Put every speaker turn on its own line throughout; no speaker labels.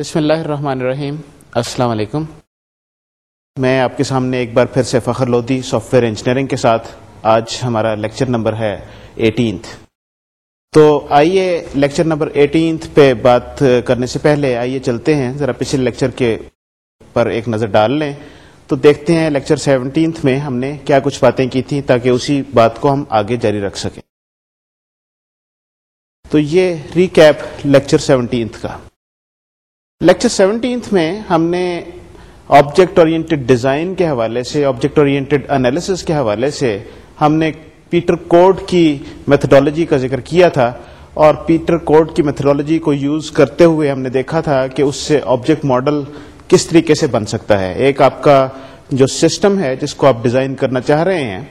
بسم اللہ الرحمن الرحیم السلام علیکم میں آپ کے سامنے ایک بار پھر سے فخر لودھی سافٹ ویئر انجینئرنگ کے ساتھ آج ہمارا لیکچر نمبر ہے ایٹینتھ تو آئیے لیکچر نمبر ایٹینتھ پہ بات کرنے سے پہلے آئیے چلتے ہیں ذرا پچھلے لیکچر کے پر ایک نظر ڈال لیں تو دیکھتے ہیں لیکچر سیونٹینتھ میں ہم نے کیا کچھ باتیں کی تھیں تاکہ اسی بات کو ہم آگے جاری رکھ سکیں تو یہ ریکیپ لیکچر سیونٹینتھ کا لیکچر سیونٹینتھ میں ہم نے آبجیکٹ اورینٹیڈ ڈیزائن کے حوالے سے آبجیکٹ انالیسس کے حوالے سے ہم نے پیٹر کوڈ کی میتھڈالوجی کا ذکر کیا تھا اور پیٹر کوڈ کی میتھڈالوجی کو یوز کرتے ہوئے ہم نے دیکھا تھا کہ اس سے آبجیکٹ ماڈل کس طریقے سے بن سکتا ہے ایک آپ کا جو سسٹم ہے جس کو آپ ڈیزائن کرنا چاہ رہے ہیں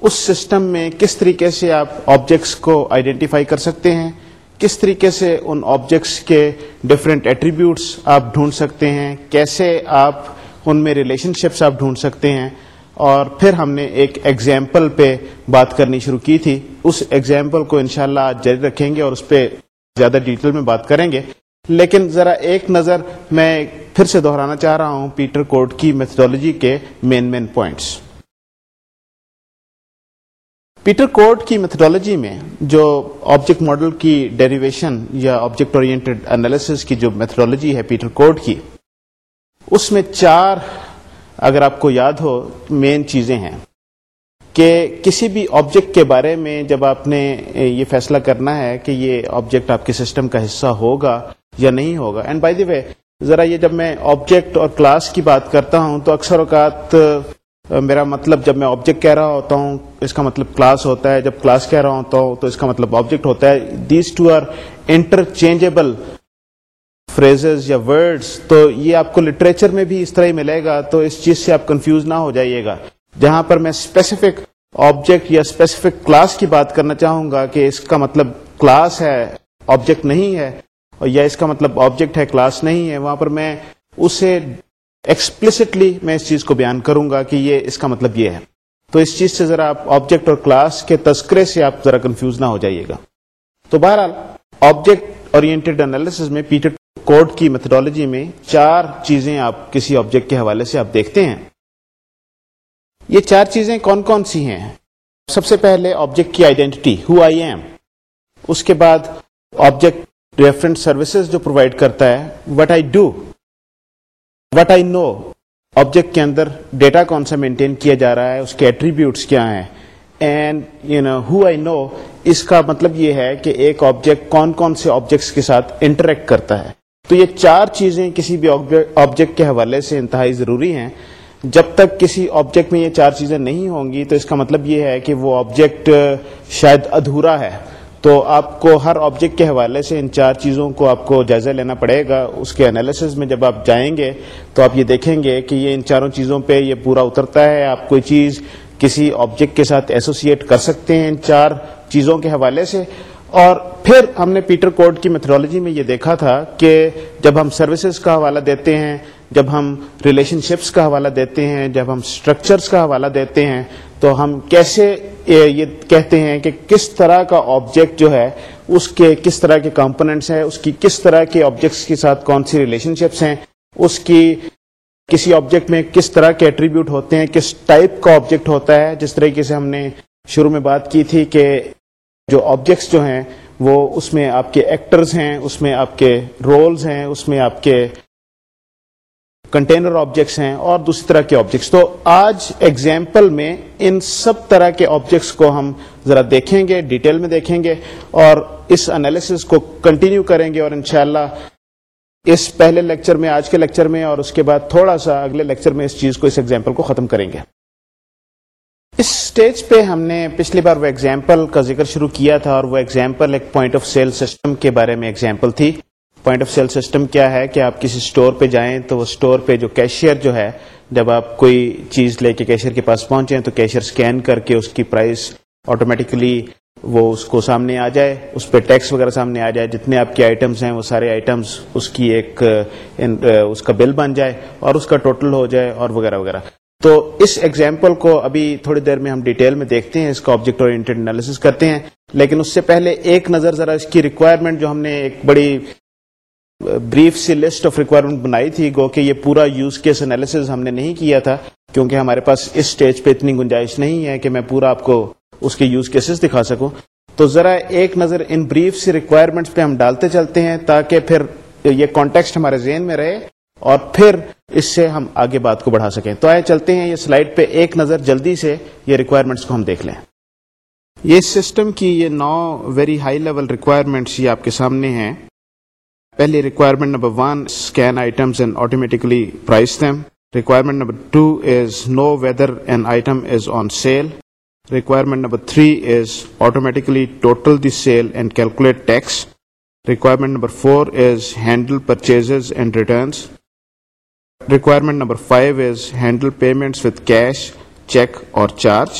اس سسٹم میں کس طریقے سے آپ آبجیکٹس کو آئیڈینٹیفائی کر سکتے ہیں کس طریقے سے ان آبجیکٹس کے ڈفرینٹ ایٹریبیوٹس آپ ڈھونڈ سکتے ہیں کیسے آپ ان میں ریلیشن شپس آپ ڈھونڈ سکتے ہیں اور پھر ہم نے ایک ایگزامپل پہ بات کرنی شروع کی تھی اس ایگزامپل کو انشاءاللہ شاء آج جاری رکھیں گے اور اس پہ زیادہ ڈیٹیل میں بات کریں گے لیکن ذرا ایک نظر میں پھر سے دہرانا چاہ رہا ہوں پیٹر کوڈ کی میتھڈالوجی کے main main points Peter Coad کی میتھڈالوجی میں جو آبجیکٹ ماڈل کی ڈیریویشن یا آبجیکٹ اورینٹڈ انالیسس کی جو میتھڈالوجی ہے پیٹر کوڈ کی اس میں چار اگر آپ کو یاد ہو مین چیزیں ہیں کہ کسی بھی آبجیکٹ کے بارے میں جب آپ نے یہ فیصلہ کرنا ہے کہ یہ آبجیکٹ آپ کے سسٹم کا حصہ ہوگا یا نہیں ہوگا اینڈ بائی دی وے ذرا یہ جب میں آبجیکٹ اور کلاس کی بات کرتا ہوں تو اکثر اوقات میرا مطلب جب میں آبجیکٹ کہہ رہا ہوتا ہوں اس کا مطلب کلاس ہوتا ہے جب کلاس کہہ رہا ہوتا ہوں تو اس کا مطلب آبجیکٹ ہوتا ہے these two are interchangeable phrases یا ورڈز تو یہ آپ کو لٹریچر میں بھی اس طرح ہی ملے گا تو اس چیز سے آپ کنفیوز نہ ہو جائیے گا جہاں پر میں اسپیسیفک آبجیکٹ یا اسپیسیفک کلاس کی بات کرنا چاہوں گا کہ اس کا مطلب کلاس ہے آبجیکٹ نہیں ہے یا اس کا مطلب آبجیکٹ ہے کلاس نہیں ہے وہاں پر میں اسے ایکسپلسٹلی میں اس چیز کو بیان کروں گا کہ یہ اس کا مطلب یہ ہے تو اس چیز سے ذرا آپ آبجیکٹ اور کلاس کے تذکرے سے آپ ذرا کنفیوز نہ ہو جائیے گا تو بہرحال آبجیکٹ اور میتھڈالوجی میں چار چیزیں آپ کسی آبجیکٹ کے حوالے سے آپ دیکھتے ہیں یہ چار چیزیں کون کون سی ہیں سب سے پہلے آبجیکٹ کی آئیڈینٹی ہو آئی ایم اس کے بعد آبجیکٹ ریفرنس سروسز جو پرووائڈ کرتا ہے what I do what I know object کے اندر ڈیٹا کون سا مینٹین کیا جا رہا ہے اس کے ایٹریبیوٹس کیا ہیں and you know who I نو اس کا مطلب یہ ہے کہ ایک آبجیکٹ کون کون سے آبجیکٹس کے ساتھ انٹریکٹ کرتا ہے تو یہ چار چیزیں کسی بھی آبجیکٹ کے حوالے سے انتہائی ضروری ہیں جب تک کسی آبجیکٹ میں یہ چار چیزیں نہیں ہوں گی تو اس کا مطلب یہ ہے کہ وہ آبجیکٹ شاید ادھورا ہے تو آپ کو ہر آبجیکٹ کے حوالے سے ان چار چیزوں کو آپ کو جائزہ لینا پڑے گا اس کے انالیسز میں جب آپ جائیں گے تو آپ یہ دیکھیں گے کہ یہ ان چاروں چیزوں پہ یہ پورا اترتا ہے آپ کوئی چیز کسی آبجیکٹ کے ساتھ ایسوسیٹ کر سکتے ہیں ان چار چیزوں کے حوالے سے اور پھر ہم نے پیٹر کوڈ کی میتھڈالوجی میں یہ دیکھا تھا کہ جب ہم سروسز کا حوالہ دیتے ہیں جب ہم ریلیشن شپس کا حوالہ دیتے ہیں جب ہم اسٹرکچرس کا حوالہ دیتے ہیں تو ہم کیسے یہ کہتے ہیں کہ کس طرح کا آبجیکٹ جو ہے اس کے کس طرح کے کمپوننٹس ہیں اس کی کس طرح کے آبجیکٹس کے ساتھ کون سی ریلیشن شپس ہیں اس کی کسی آبجیکٹ میں کس طرح کے ایٹریبیوٹ ہوتے ہیں کس ٹائپ کا آبجیکٹ ہوتا ہے جس طریقے سے ہم نے شروع میں بات کی تھی کہ جو آبجیکٹس جو ہیں وہ اس میں آپ کے ایکٹرز ہیں اس میں آپ کے رولز ہیں اس میں آپ کے کنٹینر آبجیکٹس ہیں اور دوسری طرح کے آبجیکٹس تو آج ایگزامپل میں ان سب طرح کے آبجیکٹس کو ہم ذرا دیکھیں گے ڈیٹیل میں دیکھیں گے اور اس انالیسس کو کنٹینیو کریں گے اور انشاءاللہ اس پہلے لیکچر میں آج کے لیکچر میں اور اس کے بعد تھوڑا سا اگلے لیکچر میں اس چیز کو اس ایگزامپل کو ختم کریں گے اس سٹیج پہ ہم نے پچھلی بار وہ ایگزامپل کا ذکر شروع کیا تھا اور وہ ایگزامپل ایک پوائنٹ آف سیل سسٹم کے بارے میں ایگزامپل تھی پوائنٹ آف سیل سسٹم کیا ہے کہ آپ کسی اسٹور پہ جائیں تو وہ اسٹور پہ جو کیشیئر جو ہے جب آپ کوئی چیز لے کے کیشیئر کے پاس پہنچے تو کیشیئر اسکین کر کے اس کی پرائز آٹومیٹکلی وہ اس کو سامنے آ جائے اس پہ ٹیکس وغیرہ سامنے آ جائے جتنے آپ کے آئٹمس ہیں وہ سارے آئٹمس اس کی ایک اس کا بل بن جائے اور اس کا ٹوٹل ہو جائے اور وغیرہ وغیرہ تو اس ایگزامپل کو ابھی تھوڑی دیر میں ہم ڈیٹیل میں دیکھتے ہیں اس کا آبجیکٹ اور انٹر کرتے ہیں لیکن اس سے پہلے ایک نظر ذرا اس کی ریکوائرمنٹ جو ہم نے ایک بڑی بریف سی لسٹ آف ریکوائرمنٹ بنائی تھی گو کہ یہ پورا یوز کیس انالیسز ہم نے نہیں کیا تھا کیونکہ ہمارے پاس اس سٹیج پہ اتنی گنجائش نہیں ہے کہ میں پورا آپ کو اس کے یوز کیسز دکھا سکوں تو ذرا ایک نظر ان بریف سی ریکوائرمنٹس پہ ہم ڈالتے چلتے ہیں تاکہ پھر یہ کانٹیکسٹ ہمارے ذہن میں رہے اور پھر اس سے ہم آگے بات کو بڑھا سکیں تو آئے چلتے ہیں یہ سلائڈ پہ ایک نظر جلدی سے یہ ریکوائرمنٹس کو ہم دیکھ لیں یہ سسٹم کی یہ نو ویری ہائی لیول ریکوائرمنٹس یہ آپ کے سامنے ہیں Well, requirement number 1, scan items and automatically price them. Requirement number 2 is know whether an item is on sale. Requirement number 3 is automatically total the sale and calculate tax. Requirement number 4 is handle purchases and returns. Requirement number 5 is handle payments with cash, check or charge.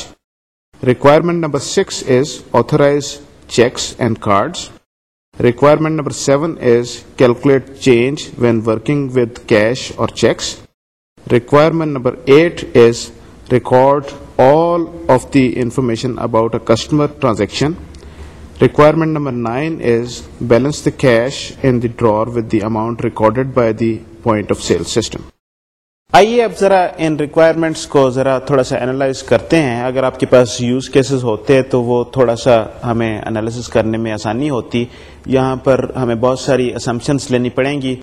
Requirement number 6 is authorize checks and cards. Requirement number 7 is calculate change when working with cash or checks. Requirement number 8 is record all of the information about a customer transaction. Requirement number 9 is balance the cash in the drawer with the amount recorded by the point of sale system. آئیے اب ذرا ان requirements کو ذرا تھوڑا سا analyse کرتے ہیں اگر آپ کے پاس یوز کیسز ہوتے ہیں تو وہ تھوڑا سا ہمیں انالیسس کرنے میں آسانی ہوتی یہاں پر ہمیں بہت ساری اسمپشنس لینی پڑیں گی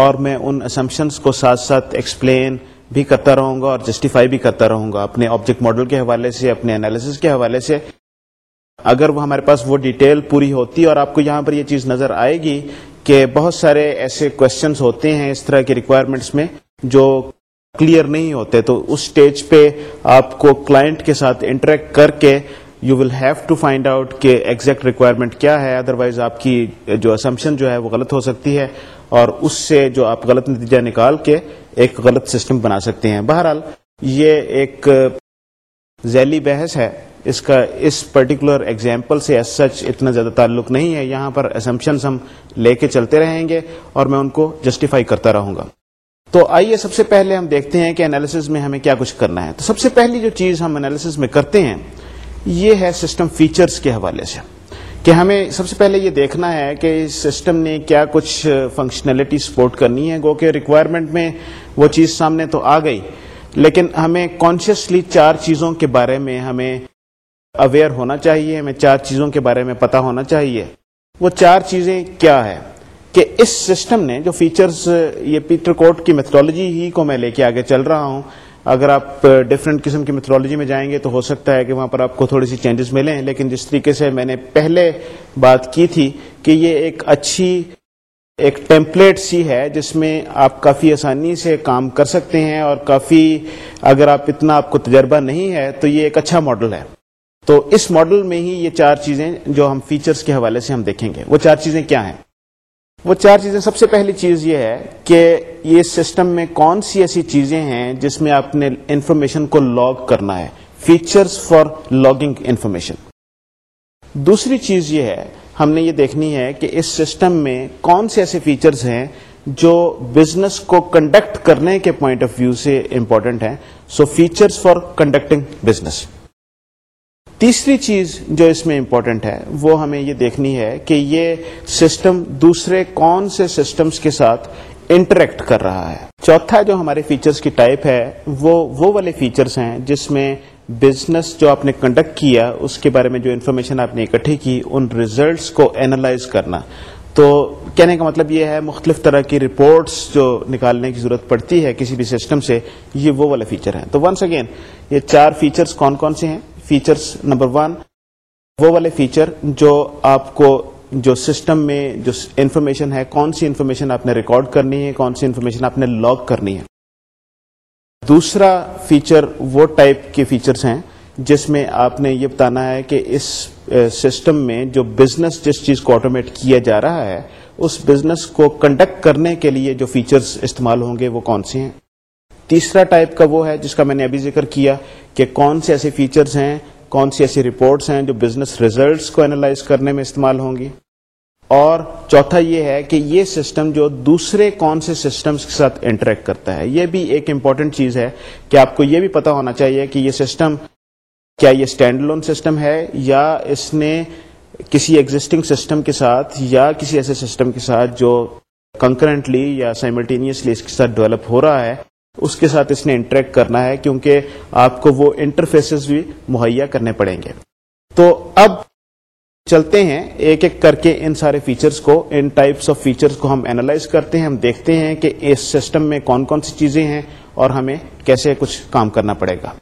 اور میں ان اسمپشنس کو ساتھ ساتھ ایکسپلین بھی کرتا رہوں گا اور جسٹیفائی بھی کرتا رہوں گا اپنے آبجیکٹ ماڈل کے حوالے سے اپنے انالیسس کے حوالے سے اگر وہ ہمارے پاس وہ ڈیٹیل پوری ہوتی اور آپ کو یہاں پر یہ چیز نظر آئے گی کہ بہت سارے ایسے کوشچنس ہوتے ہیں اس طرح کے ریکوائرمنٹس میں جو کلیئر نہیں ہوتے تو اس اسٹیج پہ آپ کو کلائنٹ کے ساتھ انٹریکٹ کر کے you will have to find out کہ ایگزیکٹ ریکوائرمنٹ کیا ہے ادر وائز آپ کی جو اسمپشن جو ہے وہ غلط ہو سکتی ہے اور اس سے جو آپ غلط نتیجہ نکال کے ایک غلط سسٹم بنا سکتے ہیں بہرحال یہ ایک ذیلی بحث ہے اس کا اس پرٹیکولر ایگزامپل سے سچ اتنا زیادہ تعلق نہیں ہے یہاں پر اسمپشنس ہم لے کے چلتے رہیں گے اور میں ان کو جسٹیفائی کرتا رہوں گا تو آئیے سب سے پہلے ہم دیکھتے ہیں کہ انالیس میں ہمیں کیا کچھ کرنا ہے تو سب سے پہلی جو چیز ہم انالیس میں کرتے ہیں یہ ہے سسٹم فیچرز کے حوالے سے کہ ہمیں سب سے پہلے یہ دیکھنا ہے کہ سسٹم نے کیا کچھ فنکشنلٹی سپورٹ کرنی ہے گو کہ ریکوائرمنٹ میں وہ چیز سامنے تو آ گئی لیکن ہمیں کانشیسلی چار چیزوں کے بارے میں ہمیں اویئر ہونا چاہیے ہمیں چار چیزوں کے بارے میں پتا ہونا چاہیے وہ چار چیزیں کیا ہے کہ اس سسٹم نے جو فیچرز یہ پیٹر کوٹ کی میتھڈالوجی ہی کو میں لے کے آگے چل رہا ہوں اگر آپ ڈفرینٹ قسم کی میتھڈالوجی میں جائیں گے تو ہو سکتا ہے کہ وہاں پر آپ کو تھوڑی سی چینجز ملے ہیں لیکن جس طریقے سے میں نے پہلے بات کی تھی کہ یہ ایک اچھی ایک ٹیمپلیٹ سی ہے جس میں آپ کافی آسانی سے کام کر سکتے ہیں اور کافی اگر آپ اتنا آپ کو تجربہ نہیں ہے تو یہ ایک اچھا ماڈل ہے تو اس ماڈل میں ہی یہ چار چیزیں جو ہم فیچرز کے حوالے سے ہم دیکھیں گے وہ چار چیزیں کیا ہیں وہ چار چیزیں سب سے پہلی چیز یہ ہے کہ یہ سسٹم میں کون سی ایسی چیزیں ہیں جس میں آپ نے انفارمیشن کو لاگ کرنا ہے فیچرز فار لاگنگ انفارمیشن دوسری چیز یہ ہے ہم نے یہ دیکھنی ہے کہ اس سسٹم میں کون سے ایسے فیچرز ہیں جو بزنس کو کنڈکٹ کرنے کے پوائنٹ آف ویو سے امپورٹنٹ ہیں so features for conducting business تیسری چیز جو اس میں امپورٹنٹ ہے وہ ہمیں یہ دیکھنی ہے کہ یہ سسٹم دوسرے کون سے سسٹمز کے ساتھ انٹریکٹ کر رہا ہے چوتھا جو ہمارے فیچرز کی ٹائپ ہے وہ وہ والے فیچرز ہیں جس میں بزنس جو آپ نے کنڈکٹ کیا اس کے بارے میں جو انفارمیشن آپ نے اکٹھی کی ان ریزلٹس کو اینالائز کرنا تو کہنے کا مطلب یہ ہے مختلف طرح کی رپورٹس جو نکالنے کی ضرورت پڑتی ہے کسی بھی سسٹم سے یہ وہ والے فیچر ہیں تو ونس اگین یہ چار فیچرز کون کون سے ہیں فیچرس نمبر ون وہ والے فیچر جو آپ کو جو سسٹم میں جو انفارمیشن ہے کون سی انفارمیشن آپ نے ریکارڈ کرنی ہے کون سی انفارمیشن آپ نے لاگ کرنی ہے دوسرا فیچر وہ ٹائپ کے فیچرز ہیں جس میں آپ نے یہ بتانا ہے کہ اس سسٹم میں جو بزنس جس چیز کو آٹومیٹ کیا جا رہا ہے اس بزنس کو کنڈکٹ کرنے کے لیے جو فیچرز استعمال ہوں گے وہ کون سی ہیں تیسرا ٹائپ کا وہ ہے جس کا میں نے ابھی ذکر کیا کہ کون سے ایسے فیچرز ہیں کون سی ایسی رپورٹس ہیں جو بزنس ریزلٹس کو انالائز کرنے میں استعمال ہوں گی اور چوتھا یہ ہے کہ یہ سسٹم جو دوسرے کون سے سسٹمز کے ساتھ انٹریکٹ کرتا ہے یہ بھی ایک امپورٹنٹ چیز ہے کہ آپ کو یہ بھی پتا ہونا چاہیے کہ یہ سسٹم کیا یہ اسٹینڈ لون سسٹم ہے یا اس نے کسی ایگزٹنگ سسٹم کے ساتھ یا کسی ایسے سسٹم کے ساتھ جو کنکرنٹلی یا سائملٹینیسلی اس کے ساتھ ڈیولپ ہو رہا ہے اس کے ساتھ اس نے انٹریکٹ کرنا ہے کیونکہ آپ کو وہ انٹرفیسز بھی مہیا کرنے پڑیں گے تو اب چلتے ہیں ایک ایک کر کے ان سارے فیچرز کو ان ٹائپس آف فیچرز کو ہم اینالائز کرتے ہیں ہم دیکھتے ہیں کہ اس سسٹم میں کون کون سی چیزیں ہیں اور ہمیں کیسے کچھ کام کرنا پڑے گا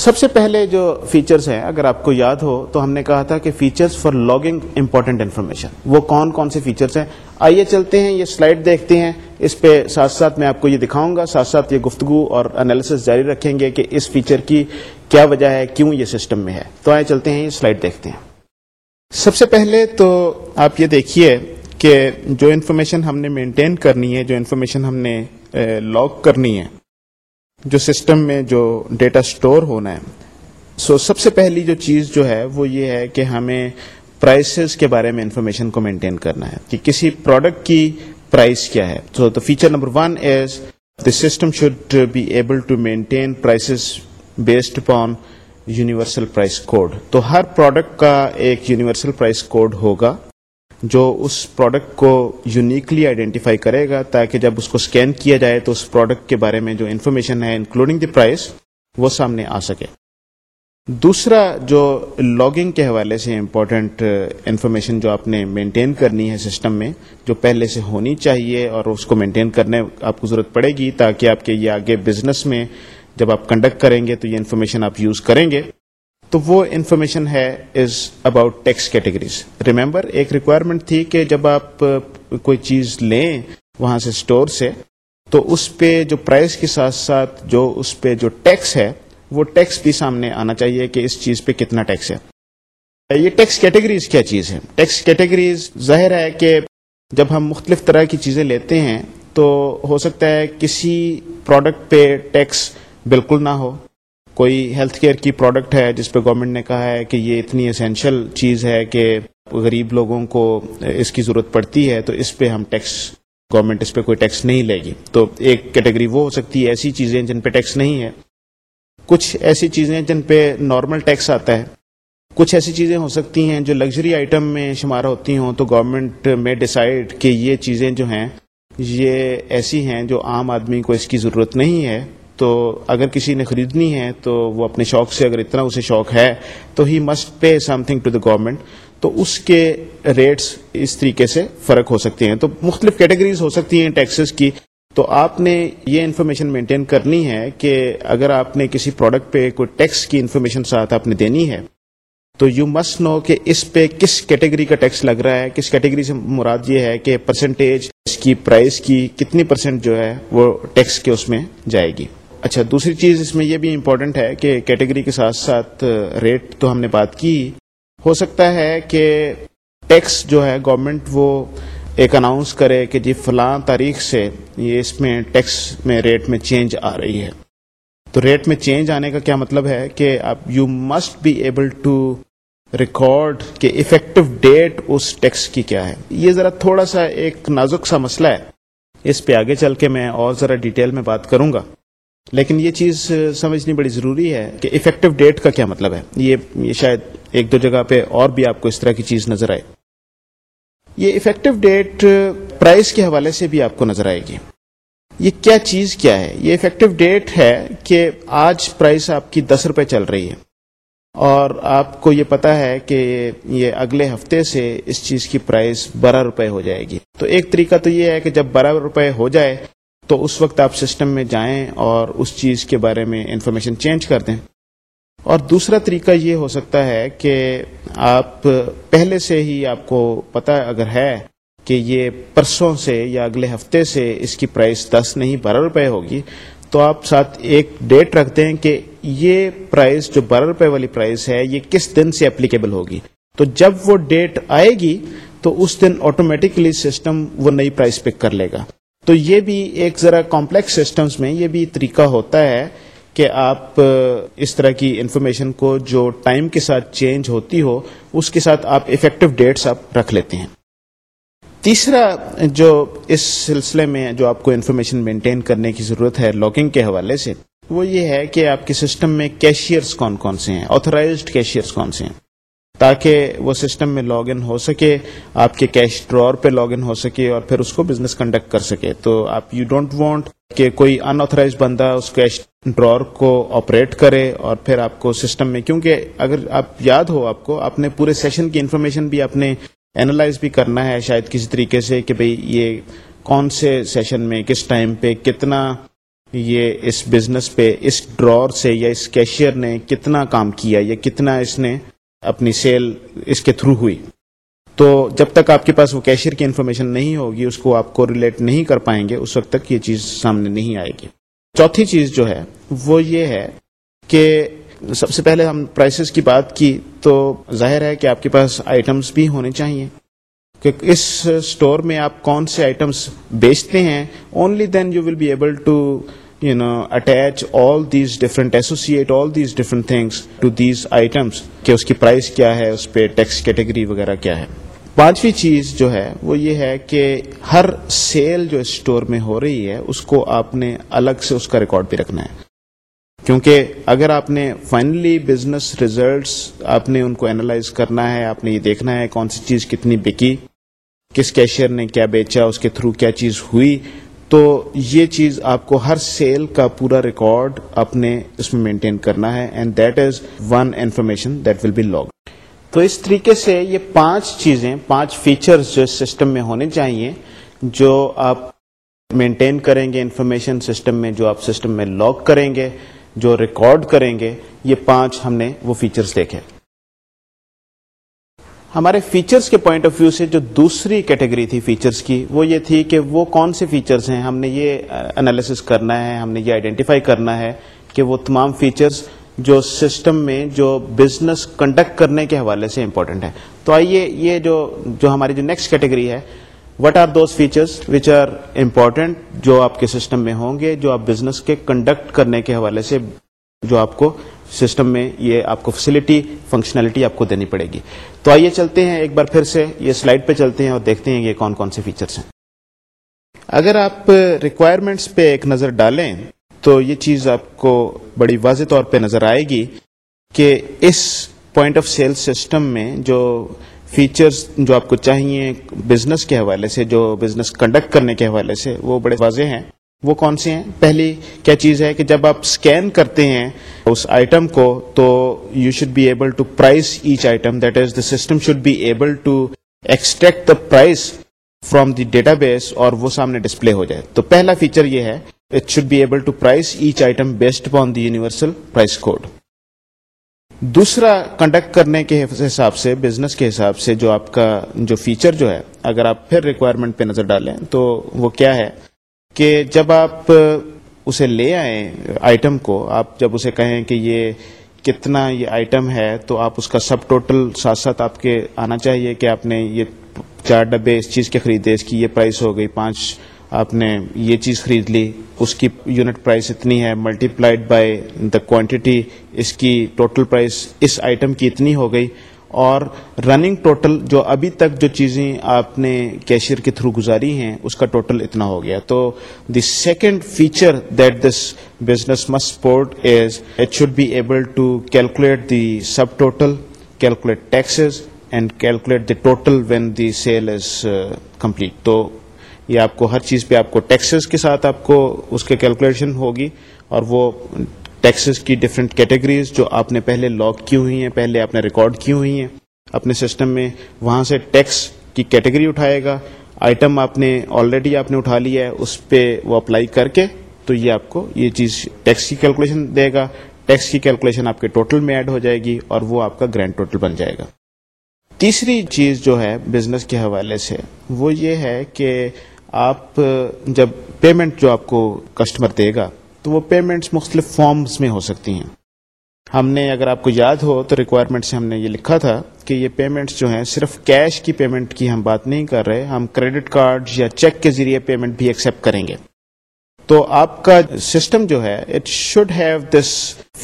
سب سے پہلے جو فیچرز ہیں اگر آپ کو یاد ہو تو ہم نے کہا تھا کہ features for logging important information وہ کون کون سے فیچرز ہیں آئیے چلتے ہیں یہ سلائڈ دیکھتے ہیں اس پہ ساتھ ساتھ میں آپ کو یہ دکھاؤں گا ساتھ ساتھ یہ گفتگو اور انالیسس جاری رکھیں گے کہ اس فیچر کی کیا وجہ ہے کیوں یہ سسٹم میں ہے تو آئیں چلتے ہیں یہ سلائڈ دیکھتے ہیں سب سے پہلے تو آپ یہ دیکھیے کہ جو انفارمیشن ہم نے مینٹین کرنی ہے جو انفارمیشن ہم نے لاگ کرنی ہے جو سسٹم میں جو ڈیٹا سٹور ہونا ہے سو سب سے پہلی جو چیز جو ہے وہ یہ ہے کہ ہمیں پرائسز کے بارے میں انفارمیشن کو مینٹین کرنا ہے کہ کسی پروڈکٹ کی پرائز کیا ہے so the feature number one is the system should be able to maintain prices based upon universal price code تو ہر پروڈکٹ کا ایک یونیورسل پرائز کوڈ ہوگا جو اس پروڈکٹ کو یونیکلی آئیڈینٹیفائی کرے گا تاکہ جب اس کو اسکین کیا جائے تو اس پروڈکٹ کے بارے میں جو انفارمیشن ہے انکلوڈنگ دی پرائز وہ سامنے آ سکے دوسرا جو لاگنگ کے حوالے سے امپورٹنٹ انفارمیشن uh, جو آپ نے مینٹین کرنی ہے سسٹم میں جو پہلے سے ہونی چاہیے اور اس کو مینٹین کرنے آپ کو ضرورت پڑے گی تاکہ آپ کے یہ آگے بزنس میں جب آپ کنڈکٹ کریں گے تو یہ انفارمیشن آپ یوز کریں گے تو وہ انفارمیشن ہے is about tax categories remember ایک ریکوائرمنٹ تھی کہ جب آپ کوئی چیز لیں وہاں سے اسٹور سے تو اس پہ جو پرائز کے ساتھ ساتھ جو اس پہ جو ٹیکس ہے وہ ٹیکس بھی سامنے آنا چاہیے کہ اس چیز پہ کتنا ٹیکس ہے یہ ٹیکس کیٹیگریز کیا چیز ہے ٹیکس کیٹیگریز ظاہر ہے کہ جب ہم مختلف طرح کی چیزیں لیتے ہیں تو ہو سکتا ہے کسی پروڈکٹ پہ ٹیکس بالکل نہ ہو کوئی ہیلتھ کیئر کی پروڈکٹ ہے جس پہ گورنمنٹ نے کہا ہے کہ یہ اتنی اسینشیل چیز ہے کہ غریب لوگوں کو اس کی ضرورت پڑتی ہے تو اس پہ ہم ٹیکس گورنمنٹ اس پہ کوئی ٹیکس نہیں لے گی تو ایک کیٹیگری وہ ہو سکتی ہے ایسی چیزیں جن پہ ٹیکس نہیں ہے کچھ ایسی چیزیں جن پہ نارمل ٹیکس آتا ہے کچھ ایسی چیزیں ہو سکتی ہیں جو لگژری آئٹم میں شمار ہوتی ہوں تو گورنمنٹ میں ڈیسائڈ کہ یہ چیزیں جو ہیں یہ ایسی ہیں جو عام آدمی کو اس کی ضرورت نہیں ہے تو اگر کسی نے خریدنی ہے تو وہ اپنے شوق سے اگر اتنا اسے شوق ہے تو he must pay something to the government تو اس کے ریٹس اس طریقے سے فرق ہو سکتے ہیں تو مختلف کیٹیگریز ہو سکتی ہیں ٹیکسز کی تو آپ نے یہ انفارمیشن مینٹین کرنی ہے کہ اگر آپ نے کسی پروڈکٹ پہ کوئی ٹیکس کی انفارمیشن ساتھ آپ نے دینی ہے تو یو مسٹ نو کہ اس پہ کس کیٹیگری کا ٹیکس لگ رہا ہے کس کیٹیگری سے مراد یہ ہے کہ پرسنٹیج اس کی پرائز کی کتنی پرسنٹ جو ہے وہ ٹیکس کے اس میں جائے گی اچھا دوسری چیز اس میں یہ بھی امپورٹنٹ ہے کہ کیٹیگری کے ساتھ ساتھ ریٹ تو ہم نے بات کی ہو سکتا ہے کہ ٹیکس جو ہے گورنمنٹ وہ ایک اناؤنس کرے کہ جی فلاں تاریخ سے یہ اس میں ٹیکس میں ریٹ میں چینج آ رہی ہے تو ریٹ میں چینج آنے کا کیا مطلب ہے کہ آپ you must be able to record کہ افیکٹو ڈیٹ اس ٹیکس کی کیا ہے یہ ذرا تھوڑا سا ایک نازک سا مسئلہ ہے اس پہ آگے چل کے میں اور ذرا ڈیٹیل میں بات کروں گا لیکن یہ چیز سمجھنی بڑی ضروری ہے کہ افیکٹو ڈیٹ کا کیا مطلب ہے یہ یہ شاید ایک دو جگہ پہ اور بھی آپ کو اس طرح کی چیز نظر آئے یہ افیکٹو ڈیٹ پرائز کے حوالے سے بھی آپ کو نظر آئے گی یہ کیا چیز کیا ہے یہ افیکٹو ڈیٹ ہے کہ آج پرائز آپ کی دس روپے چل رہی ہے اور آپ کو یہ پتا ہے کہ یہ اگلے ہفتے سے اس چیز کی پرائز بارہ روپے ہو جائے گی تو ایک طریقہ تو یہ ہے کہ جب بارہ روپے ہو جائے تو اس وقت آپ سسٹم میں جائیں اور اس چیز کے بارے میں انفارمیشن چینج کر دیں اور دوسرا طریقہ یہ ہو سکتا ہے کہ آپ پہلے سے ہی آپ کو پتا اگر ہے کہ یہ پرسوں سے یا اگلے ہفتے سے اس کی پرائز دس نہیں بارہ روپے ہوگی تو آپ ساتھ ایک ڈیٹ رکھ دیں کہ یہ پرائز جو بارہ روپے والی پرائز ہے یہ کس دن سے اپلیکیبل ہوگی تو جب وہ ڈیٹ آئے گی تو اس دن آٹومیٹکلی سسٹم وہ نئی پرائز پک کر لے گا تو یہ بھی ایک ذرا کمپلیکس سسٹمز میں یہ بھی طریقہ ہوتا ہے کہ آپ اس طرح کی انفارمیشن کو جو ٹائم کے ساتھ چینج ہوتی ہو اس کے ساتھ آپ افیکٹو ڈیٹس آپ رکھ لیتے ہیں تیسرا جو اس سلسلے میں جو آپ کو انفارمیشن مینٹین کرنے کی ضرورت ہے لاکنگ کے حوالے سے وہ یہ ہے کہ آپ کے سسٹم میں کیشیئرس کون کون سے ہیں آتھرائزڈ کیشیئرس کون سے ہیں تاکہ وہ سسٹم میں لاگ ان ہو سکے آپ کے کیش ڈرور پہ لاگ ان ہو سکے اور پھر اس کو بزنس کنڈکٹ کر سکے تو آپ یو ڈونٹ وانٹ کہ کوئی انآترائز بندہ اس کیش ڈرور کو آپریٹ کرے اور پھر آپ کو سسٹم میں کیونکہ اگر آپ یاد ہو آپ کو اپنے پورے سیشن کی انفارمیشن بھی آپ نے اینالائز بھی کرنا ہے شاید کسی طریقے سے کہ بھئی یہ کون سے سیشن میں کس ٹائم پہ کتنا یہ اس بزنس پہ اس ڈرور سے یا اس کیشیئر نے کتنا کام کیا یا کتنا اس نے اپنی سیل اس کے تھرو ہوئی تو جب تک آپ کے پاس وہ کیشیئر کی انفارمیشن نہیں ہوگی اس کو آپ کو ریلیٹ نہیں کر پائیں گے اس وقت تک یہ چیز سامنے نہیں آئے گی چوتھی چیز جو ہے وہ یہ ہے کہ سب سے پہلے ہم پرائسز کی بات کی تو ظاہر ہے کہ آپ کے پاس آئٹمس بھی ہونے چاہیے کہ اس اسٹور میں آپ کون سے آئٹمس بیچتے ہیں only then you will be able to associate all these all these to things items کہ اس کی پرائز کیا ہے اس پہ ٹیکس کیٹیگری وغیرہ کیا ہے پانچویں چیز جو ہے وہ یہ ہے کہ ہر سیل جو اسٹور میں ہو رہی ہے اس کو آپ نے الگ سے اس کا ریکارڈ بھی رکھنا ہے کیونکہ اگر آپ نے فائنلی بزنس ریزلٹس آپ نے ان کو اینالائز کرنا ہے آپ نے یہ دیکھنا ہے کون سی چیز کتنی بکی کس کیشیئر نے کیا بیچا اس کے تھرو کیا چیز ہوئی تو یہ چیز آپ کو ہر سیل کا پورا ریکارڈ اپنے اس میں مینٹین کرنا ہے and that is one information that will be log تو اس طریقے سے یہ پانچ چیزیں پانچ فیچرز جو سسٹم میں ہونے چاہیے جو آپ مینٹین کریں گے انفارمیشن سسٹم میں جو آپ سسٹم میں لاگ کریں گے جو ریکارڈ کریں گے یہ پانچ ہم نے وہ فیچرز دیکھے ہمارے فیچرز کے پوائنٹ آف ویو سے جو دوسری کیٹیگری تھی فیچرز کی وہ یہ تھی کہ وہ کون سے فیچرز ہیں ہم نے یہ انالیسس uh, کرنا ہے ہم نے یہ آئیڈینٹیفائی کرنا ہے کہ وہ تمام فیچرز جو سسٹم میں جو بزنس کنڈکٹ کرنے کے حوالے سے امپورٹنٹ ہے تو آئیے یہ جو جو ہماری جو نیکسٹ کیٹیگری ہے what are those features which are important جو آپ کے سسٹم میں ہوں گے جو آپ بزنس کے کنڈکٹ کرنے کے حوالے سے جو آپ کو سسٹم میں یہ آپ کو فیسلٹی فنکشنلٹی آپ کو دینی پڑے گی تو آئیے چلتے ہیں ایک بار پھر سے یہ سلائڈ پہ چلتے ہیں اور دیکھتے ہیں یہ کون کون سے فیچرس ہیں اگر آپ ریکوائرمنٹس پہ ایک نظر ڈالیں تو یہ چیز آپ کو بڑی واضح طور پہ نظر آئے گی کہ اس پوائنٹ آف سیل سسٹم میں جو فیچرز جو آپ کو چاہیے بزنس کے حوالے سے جو بزنس کنڈکٹ کرنے کے حوالے سے وہ بڑے واضح ہیں وہ کون سے ہیں پہلی کیا چیز ہے کہ جب آپ اسکین کرتے ہیں اس آئٹم کو تو you should be able to price each item that is the system should be able to extract the price from the database اور وہ سامنے ڈسپلے ہو جائے تو پہلا فیچر یہ ہے it should be able to price each item based upon the universal price code دوسرا conduct کرنے کے حساب سے بزنس کے حساب سے جو آپ کا جو فیچر جو ہے اگر آپ پھر ریکوائرمنٹ پہ نظر ڈالیں تو وہ کیا ہے کہ جب آپ اسے لے آئیں آئٹم کو آپ جب اسے کہیں کہ یہ کتنا یہ آئٹم ہے تو آپ اس کا سب ٹوٹل ساتھ ساتھ آپ کے آنا چاہیے کہ آپ نے یہ چار ڈبے اس چیز کے خریدے اس کی یہ پرائز ہو گئی پانچ آپ نے یہ چیز خرید لی اس کی یونٹ پرائز اتنی ہے multiplied by the quantity اس کی ٹوٹل پرائز اس آئٹم کی اتنی ہو گئی اور رننگ ٹوٹل جو ابھی تک جو چیزیں آپ نے کیشیئر کے تھرو گزاری ہیں اس کا ٹوٹل اتنا ہو گیا تو the second feature that this business must support is it should be able to calculate the subtotal calculate taxes and calculate the total when the sale is complete تو یہ آپ کو ہر چیز پہ آپ کو ٹیکسز کے ساتھ آپ کو اس کے کیلکولیشن ہوگی اور وہ ٹیکسز کی ڈفرینٹ کیٹیگریز جو آپ نے پہلے لاگ کی ہوئی ہیں پہلے آپ نے ریکارڈ کی ہوئی ہیں اپنے سسٹم میں وہاں سے ٹیکس کی کیٹیگری اٹھائے گا آئٹم آپ نے آلریڈی آپ نے اٹھا لیا ہے اس پہ وہ اپلائی کر کے تو یہ آپ کو یہ چیز ٹیکس کی کیلکولیشن دے گا ٹیکس کی کیلکولیشن آپ کے ٹوٹل میں ایڈ ہو جائے گی اور وہ آپ کا گرینڈ ٹوٹل بن جائے گا تیسری چیز جو ہے بزنس کے حوالے سے وہ یہ ہے کہ آپ جب پیمنٹ جو آپ کو کسٹمر دے گا تو وہ پیمنٹس مختلف فارمز میں ہو سکتی ہیں ہم نے اگر آپ کو یاد ہو تو ریکوائرمنٹ سے ہم نے یہ لکھا تھا کہ یہ پیمنٹس جو ہیں صرف کیش کی پیمنٹ کی ہم بات نہیں کر رہے ہم کریڈٹ کارڈ یا چیک کے ذریعے پیمنٹ بھی ایکسپٹ کریں گے تو آپ کا سسٹم جو ہے it should have this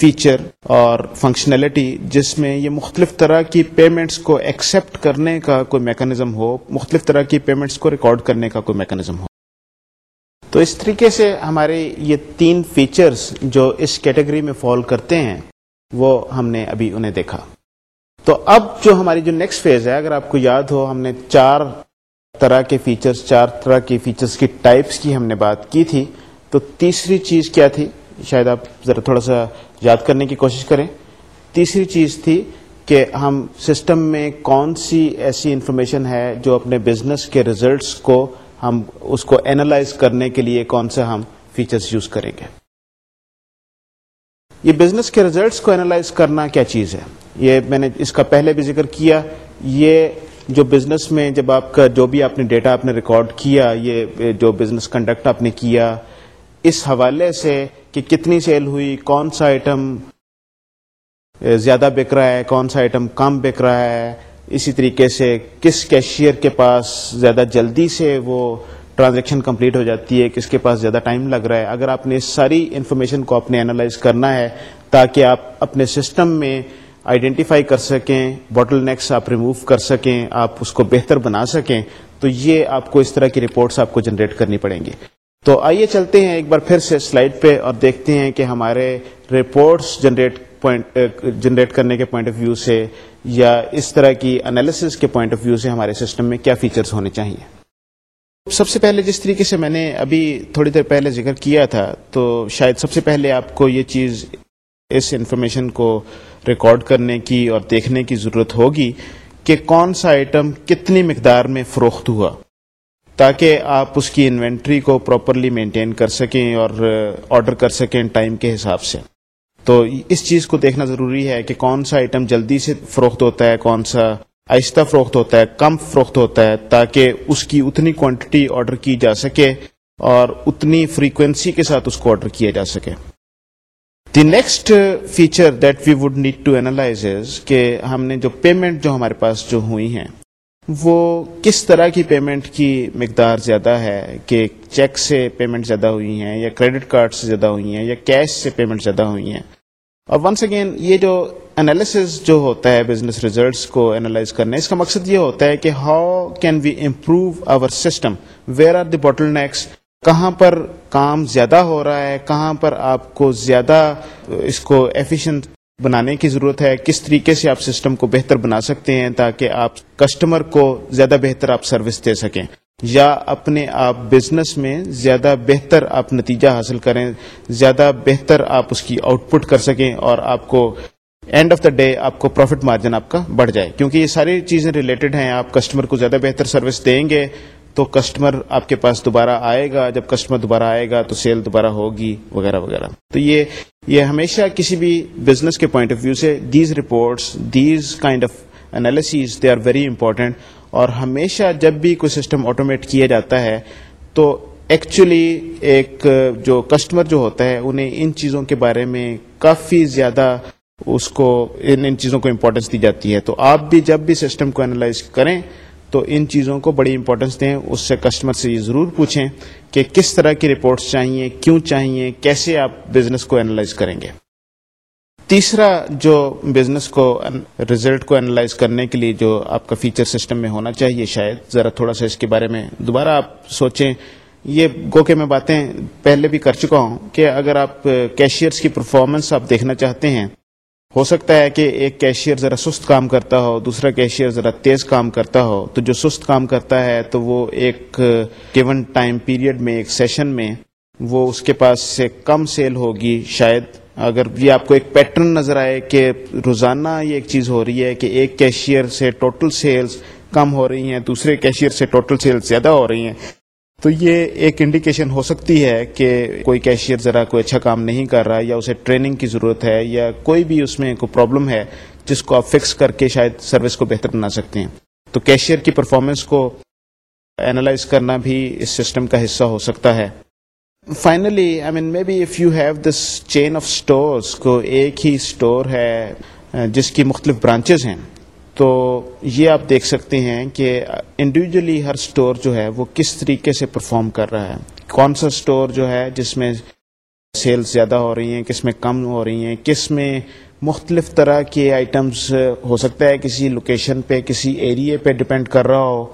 feature اور فنکشنلٹی جس میں یہ مختلف طرح کی پیمنٹس کو ایکسپٹ کرنے کا کوئی میکانزم ہو مختلف طرح کی پیمنٹس کو ریکارڈ کرنے کا کوئی میکانزم ہو تو اس طریقے سے ہمارے یہ تین فیچرز جو اس کیٹیگری میں فال کرتے ہیں وہ ہم نے ابھی انہیں دیکھا تو اب جو ہماری جو نیکسٹ فیز ہے اگر آپ کو یاد ہو ہم نے چار طرح کے فیچرز چار طرح کی فیچرز کی ٹائپس کی ہم نے بات کی تھی تو تیسری چیز کیا تھی شاید آپ ذرا تھوڑا سا یاد کرنے کی کوشش کریں تیسری چیز تھی کہ ہم سسٹم میں کون سی ایسی انفارمیشن ہے جو اپنے بزنس کے ریزلٹس کو ہم اس کو اینالائز کرنے کے لیے کون سے ہم فیچرز یوز کریں گے یہ بزنس کے ریزلٹس کو اینالائز کرنا کیا چیز ہے یہ میں نے اس کا پہلے بھی ذکر کیا یہ جو بزنس میں جب آپ کا جو بھی آپ نے ڈیٹا آپ نے ریکارڈ کیا یہ جو بزنس کنڈکٹ آپ نے کیا اس حوالے سے کہ کتنی سیل ہوئی کون سا آئٹم زیادہ بک رہا ہے کون سا آئٹم کم بک رہا ہے اسی طریقے سے کس کیشیئر کے پاس زیادہ جلدی سے وہ ٹرانزیکشن کمپلیٹ ہو جاتی ہے کس کے پاس زیادہ ٹائم لگ رہا ہے اگر آپ نے ساری انفارمیشن کو آپ نے اینالائز کرنا ہے تاکہ آپ اپنے سسٹم میں آئیڈینٹیفائی کر سکیں بوٹل نیکس آپ ریموو کر سکیں آپ اس کو بہتر بنا سکیں تو یہ آپ کو اس طرح کی رپورٹس آپ کو جنریٹ کرنی پڑیں گی تو آئیے چلتے ہیں ایک بار پھر سے سلائڈ پہ اور دیکھتے ہیں کہ ہمارے رپورٹس جنریٹ پوائنٹ جنریٹ کرنے کے پوائنٹ آف ویو سے یا اس طرح کی انالیسس کے پوائنٹ آف ویو سے ہمارے سسٹم میں کیا فیچرز ہونے چاہیے سب سے پہلے جس طریقے سے میں نے ابھی تھوڑی دیر پہلے ذکر کیا تھا تو شاید سب سے پہلے آپ کو یہ چیز اس انفارمیشن کو ریکارڈ کرنے کی اور دیکھنے کی ضرورت ہوگی کہ کون سا آئٹم کتنی مقدار میں فروخت ہوا تاکہ آپ اس کی انوینٹری کو پراپرلی مینٹین کر سکیں اور آرڈر کر سکیں ٹائم کے حساب سے تو اس چیز کو دیکھنا ضروری ہے کہ کون سا آئٹم جلدی سے فروخت ہوتا ہے کون سا آہستہ فروخت ہوتا ہے کم فروخت ہوتا ہے تاکہ اس کی اتنی کوانٹٹی آرڈر کی جا سکے اور اتنی فریکوینسی کے ساتھ اس کو آرڈر کیا جا سکے the next feature that we would need to analyze کہ ہم نے جو پیمنٹ جو ہمارے پاس جو ہوئی ہیں وہ کس طرح کی پیمنٹ کی مقدار زیادہ ہے کہ چیک سے پیمنٹ زیادہ ہوئی ہیں یا کریڈٹ کارڈ سے زیادہ ہوئی ہیں یا کیش سے پیمنٹ زیادہ ہوئی ہیں اور ونس اگین یہ جو انالیسز جو ہوتا ہے بزنس ریزلٹس کو انالائز کرنے اس کا مقصد یہ ہوتا ہے کہ how can we improve our system where are the bottlenecks کہاں پر کام زیادہ ہو رہا ہے کہاں پر آپ کو زیادہ اس کو ایفیشینٹ بنانے کی ضرورت ہے کس طریقے سے آپ سسٹم کو بہتر بنا سکتے ہیں تاکہ آپ کسٹمر کو زیادہ بہتر آپ سروس دے سکیں یا اپنے آپ بزنس میں زیادہ بہتر آپ نتیجہ حاصل کریں زیادہ بہتر آپ اس کی آؤٹ پٹ کر سکیں اور آپ کو اینڈ آف دا ڈے آپ کو پروفٹ مارجن آپ کا بڑھ جائے کیونکہ یہ ساری چیزیں ریلیٹڈ ہیں آپ کسٹمر کو زیادہ بہتر سروس دیں گے تو کسٹمر آپ کے پاس دوبارہ آئے گا جب کسٹمر دوبارہ آئے گا تو سیل دوبارہ ہوگی وغیرہ وغیرہ تو یہ یہ ہمیشہ کسی بھی بزنس کے پوائنٹ آف ویو سے these reports these kind of analysis they are very important اور ہمیشہ جب بھی کوئی سسٹم آٹومیٹ کیا جاتا ہے تو ایکچولی ایک جو کسٹمر جو ہوتا ہے انہیں ان چیزوں کے بارے میں کافی زیادہ اس کو ان ان چیزوں کو امپورٹینس دی جاتی ہے تو آپ بھی جب بھی سسٹم کو انالائز کریں تو ان چیزوں کو بڑی امپورٹنس دیں اس سے کسٹمر سے یہ ضرور پوچھیں کہ کس طرح کی رپورٹس چاہیے کیوں چاہیے کیسے آپ بزنس کو انالائز کریں گے تیسرا جو بزنس کو رزلٹ کو انالائز کرنے کے لیے جو آپ کا فیچر سسٹم میں ہونا چاہیے شاید ذرا تھوڑا سا اس کے بارے میں دوبارہ آپ سوچیں یہ گو کہ میں باتیں پہلے بھی کر چکا ہوں کہ اگر آپ کیشیئرس کی پرفارمنس آپ دیکھنا چاہتے ہیں ہو سکتا ہے کہ ایک کیشیئر ذرا سست کام کرتا ہو دوسرا کیشیئر ذرا تیز کام کرتا ہو تو جو سست کام کرتا ہے تو وہ ایک گیون ٹائم پیریڈ میں ایک سیشن میں وہ اس کے پاس سے کم سیل ہوگی شاید اگر یہ آپ کو ایک پیٹرن نظر آئے کہ روزانہ یہ ایک چیز ہو رہی ہے کہ ایک کیشیئر سے ٹوٹل سیلز کم ہو رہی ہیں دوسرے کیشیئر سے ٹوٹل سیلز زیادہ ہو رہی ہیں تو یہ ایک انڈیکیشن ہو سکتی ہے کہ کوئی کیشیئر ذرا کوئی اچھا کام نہیں کر رہا یا اسے ٹریننگ کی ضرورت ہے یا کوئی بھی اس میں کوئی پرابلم ہے جس کو آپ فکس کر کے شاید سروس کو بہتر بنا سکتے ہیں تو کیشیئر کی پرفارمنس کو اینالائز کرنا بھی اس سسٹم کا حصہ ہو سکتا ہے finally I mean maybe if you have this chain of stores کو ایک ہی اسٹور ہے جس کی مختلف برانچز ہیں تو یہ آپ دیکھ سکتے ہیں کہ انڈیویجلی ہر اسٹور جو ہے وہ کس طریقے سے پرفارم کر رہا ہے کون سا اسٹور جو ہے جس میں سیلز زیادہ ہو رہی ہیں کس میں کم ہو رہی ہیں کس میں مختلف طرح کے آئٹمس ہو سکتا ہے کسی لوکیشن پہ کسی ایریے پہ ڈپینڈ کر رہا ہو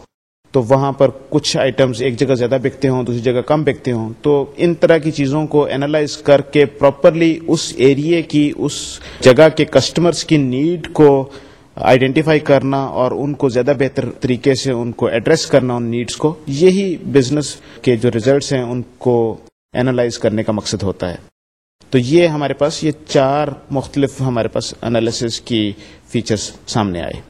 تو وہاں پر کچھ آئٹمس ایک جگہ زیادہ بکتے ہوں دوسری جگہ کم بکتے ہوں تو ان طرح کی چیزوں کو انالائز کر کے پراپرلی اس ایریے کی اس جگہ کے کسٹمرس کی نیڈ کو آئیڈینٹیفائی کرنا اور ان کو زیادہ بہتر طریقے سے ان کو ایڈریس کرنا ان نیڈس کو یہی بزنس کے جو ریزلٹس ہیں ان کو اینالائز کرنے کا مقصد ہوتا ہے تو یہ ہمارے پاس یہ چار مختلف ہمارے پاس انالیسس کی فیچرز سامنے آئے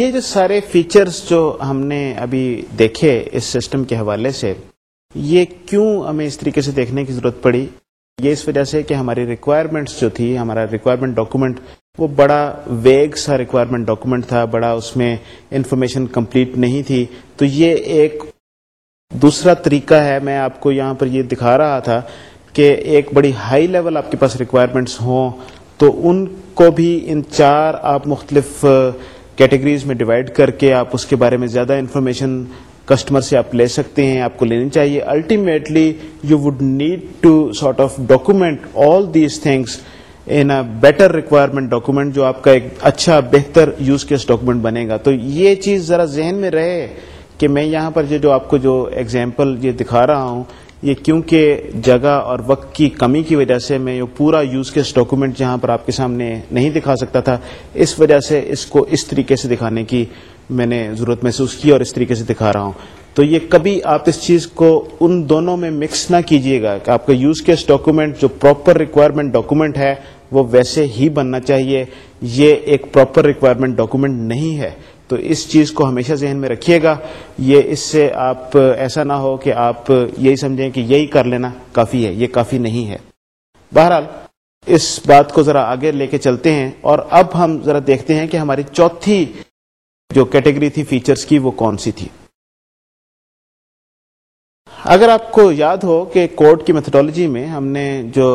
یہ جو سارے فیچرز جو ہم نے ابھی دیکھے اس سسٹم کے حوالے سے یہ کیوں ہمیں اس طریقے سے دیکھنے کی ضرورت پڑی یہ اس وجہ سے کہ ہماری ریکوائرمنٹس جو تھی ہمارا ریکوائرمنٹ ڈاکومنٹ وہ بڑا ویگ سا ریکوائرمنٹ ڈاکومنٹ تھا بڑا اس میں انفارمیشن کمپلیٹ نہیں تھی تو یہ ایک دوسرا طریقہ ہے میں آپ کو یہاں پر یہ دکھا رہا تھا کہ ایک بڑی ہائی لیول آپ کے پاس ریکوائرمنٹس ہوں تو ان کو بھی ان چار آپ مختلف کیٹیگریز میں ڈیوائڈ کر کے آپ اس کے بارے میں زیادہ انفارمیشن کسٹمر سے آپ لے سکتے ہیں آپ کو لینی چاہیے ultimately you would need to sort of document all these things in better requirement document جو آپ کا ایک اچھا بہتر یوز کیس ڈاکومنٹ بنے گا تو یہ چیز ذرا ذہن میں رہے کہ میں یہاں پر یہ جو آپ کو جو ایگزامپل یہ دکھا رہا ہوں یہ کیونکہ جگہ اور وقت کی کمی کی وجہ سے میں یہ پورا یوز کیس ڈاکومنٹ جہاں پر آپ کے سامنے نہیں دکھا سکتا تھا اس وجہ سے اس کو اس طریقے سے دکھانے کی میں نے ضرورت محسوس کی اور اس طریقے سے دکھا رہا ہوں تو یہ کبھی آپ اس چیز کو ان دونوں میں مکس نہ کیجیے گا کہ آپ کا یوز کیس ڈاکومنٹ جو پراپر ریکوائرمنٹ ڈاکومنٹ ہے وہ ویسے ہی بننا چاہیے یہ ایک پراپر ریکوائرمنٹ ڈاکومنٹ نہیں ہے تو اس چیز کو ہمیشہ ذہن میں رکھیے گا یہ اس سے آپ ایسا نہ ہو کہ آپ یہی سمجھیں کہ یہی کر لینا کافی ہے یہ کافی نہیں ہے بہرحال اس بات کو ذرا آگے لے کے چلتے ہیں اور اب ہم ذرا دیکھتے ہیں کہ ہماری چوتھی جو کیٹیگری تھی فیچرز کی وہ کون سی تھی اگر آپ کو یاد ہو کہ کوڈ کی میتھڈالوجی میں ہم نے جو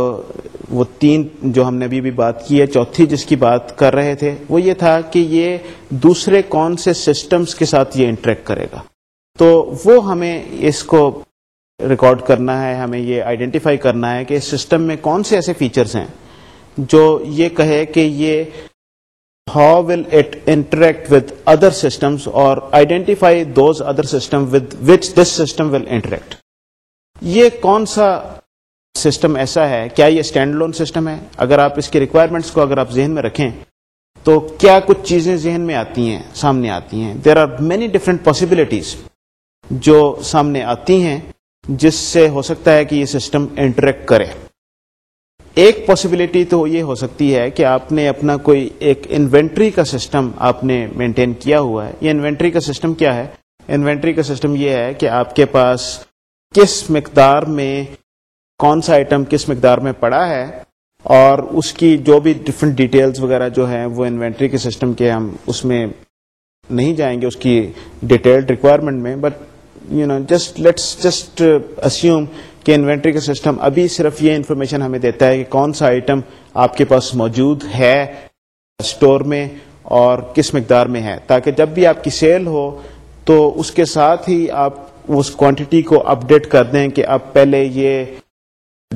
وہ تین جو ہم نے ابھی بھی بات کی ہے چوتھی جس کی بات کر رہے تھے وہ یہ تھا کہ یہ دوسرے کون سے سسٹمز کے ساتھ یہ انٹریکٹ کرے گا تو وہ ہمیں اس کو ریکارڈ کرنا ہے ہمیں یہ آئیڈینٹیفائی کرنا ہے کہ سسٹم میں کون سے ایسے فیچرز ہیں جو یہ کہے کہ یہ how will it interact with other systems اور identify those other system with which this system will interact یہ کون سا سسٹم ایسا ہے کیا یہ اسٹینڈ لون سسٹم ہے اگر آپ اس کی ریکوائرمنٹس کو اگر آپ ذہن میں رکھیں تو کیا کچھ چیزیں ذہن میں آتی ہیں سامنے آتی ہیں there are many different possibilities جو سامنے آتی ہیں جس سے ہو سکتا ہے کہ یہ سسٹم انٹریکٹ کرے ایک پاسبلٹی تو یہ ہو سکتی ہے کہ آپ نے اپنا کوئی ایک انوینٹری کا سسٹم آپ نے مینٹین کیا ہوا ہے یہ انوینٹری کا سسٹم کیا ہے انوینٹری کا سسٹم یہ ہے کہ آپ کے پاس کس مقدار میں کون سا آئٹم کس مقدار میں پڑا ہے اور اس کی جو بھی ڈفرینٹ ڈیٹیلز وغیرہ جو ہیں وہ انوینٹری کے سسٹم کے ہم اس میں نہیں جائیں گے اس کی ڈیٹیلڈ ریکوائرمنٹ میں but you know just let's just assume کہ انوینٹری کا سسٹم ابھی صرف یہ انفارمیشن ہمیں دیتا ہے کہ کون سا آئٹم آپ کے پاس موجود ہے اسٹور میں اور کس مقدار میں ہے تاکہ جب بھی آپ کی سیل ہو تو اس کے ساتھ ہی آپ اس کوانٹٹی کو اپڈیٹ کر دیں کہ آپ پہلے یہ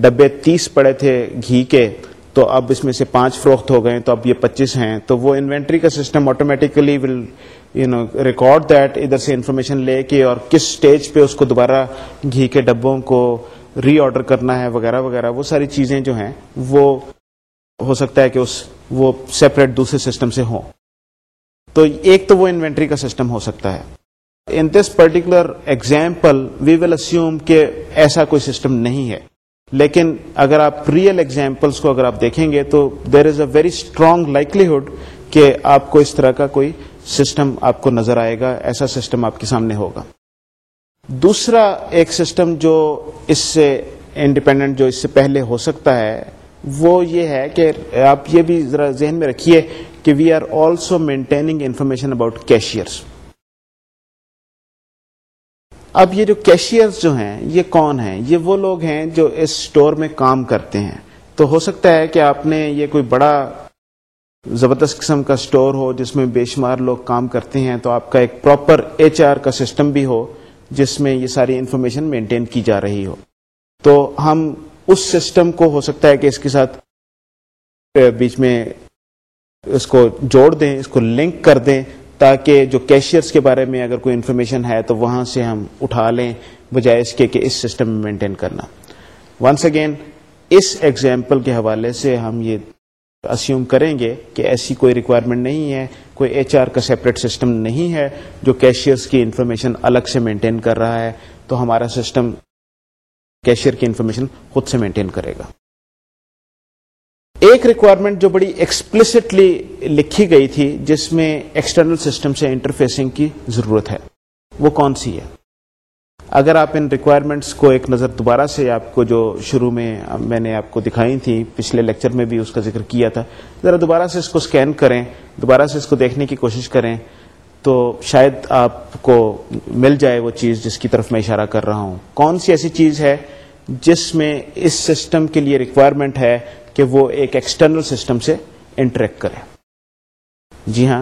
ڈبے تیس پڑے تھے گھی کے تو اب اس میں سے پانچ فروخت ہو گئے تو اب یہ پچیس ہیں تو وہ انوینٹری کا system automatically will you know record that ادھر سے انفارمیشن لے کے اور کس اسٹیج پہ اس کو دوبارہ گھی کے ڈبوں کو ری آرڈر کرنا ہے وغیرہ وغیرہ وہ ساری چیزیں جو ہیں وہ ہو سکتا ہے کہ اس وہ سیپریٹ دوسرے سسٹم سے ہوں تو ایک تو وہ انوینٹری کا سسٹم ہو سکتا ہے in this particular example we will assume کہ ایسا کوئی سسٹم نہیں ہے لیکن اگر آپ ریئل ایگزامپلس کو اگر آپ دیکھیں گے تو there is a very strong likelihood کہ آپ کو اس طرح کا کوئی سسٹم آپ کو نظر آئے گا ایسا سسٹم آپ کے سامنے ہوگا دوسرا ایک سسٹم جو اس سے انڈیپینڈنٹ جو اس سے پہلے ہو سکتا ہے وہ یہ ہے کہ آپ یہ بھی ذرا ذہن میں رکھیے کہ we are also maintaining information about cashiers اب یہ جو کیشیئرز جو ہیں یہ کون ہیں یہ وہ لوگ ہیں جو اس اسٹور میں کام کرتے ہیں تو ہو سکتا ہے کہ آپ نے یہ کوئی بڑا زبردست قسم کا اسٹور ہو جس میں بے شمار لوگ کام کرتے ہیں تو آپ کا ایک پراپر ایچ آر کا سسٹم بھی ہو جس میں یہ ساری انفارمیشن مینٹین کی جا رہی ہو تو ہم اس سسٹم کو ہو سکتا ہے کہ اس کے ساتھ بیچ میں اس کو جوڑ دیں اس کو لنک کر دیں تاکہ جو کیشیئرس کے بارے میں اگر کوئی انفارمیشن ہے تو وہاں سے ہم اٹھا لیں بجائے اس کے کہ اس سسٹم میں مینٹین کرنا ونس اگین اس ایگزامپل کے حوالے سے ہم یہ اسیوم کریں گے کہ ایسی کوئی ریکوائرمنٹ نہیں ہے کوئی ایچ آر کا سیپریٹ سسٹم نہیں ہے جو کیشیئرس کی انفارمیشن الگ سے مینٹین کر رہا ہے تو ہمارا سسٹم کیشیئر کی انفارمیشن خود سے مینٹین کرے گا ایک ریکوائرمنٹ جو بڑی ایکسپلسٹلی لکھی گئی تھی جس میں ایکسٹرنل سسٹم سے انٹرفیسنگ کی ضرورت ہے وہ کون سی ہے اگر آپ ان ریکوائرمنٹس کو ایک نظر دوبارہ سے آپ کو جو شروع میں میں نے آپ کو دکھائی تھی پچھلے لیکچر میں بھی اس کا ذکر کیا تھا ذرا دوبارہ سے اس کو سکین کریں دوبارہ سے اس کو دیکھنے کی کوشش کریں تو شاید آپ کو مل جائے وہ چیز جس کی طرف میں اشارہ کر رہا ہوں کون سی ایسی چیز ہے جس میں اس سسٹم کے لیے ریکوائرمنٹ ہے کہ وہ ایک ایکسٹرنل سسٹم سے انٹریکٹ کرے جی ہاں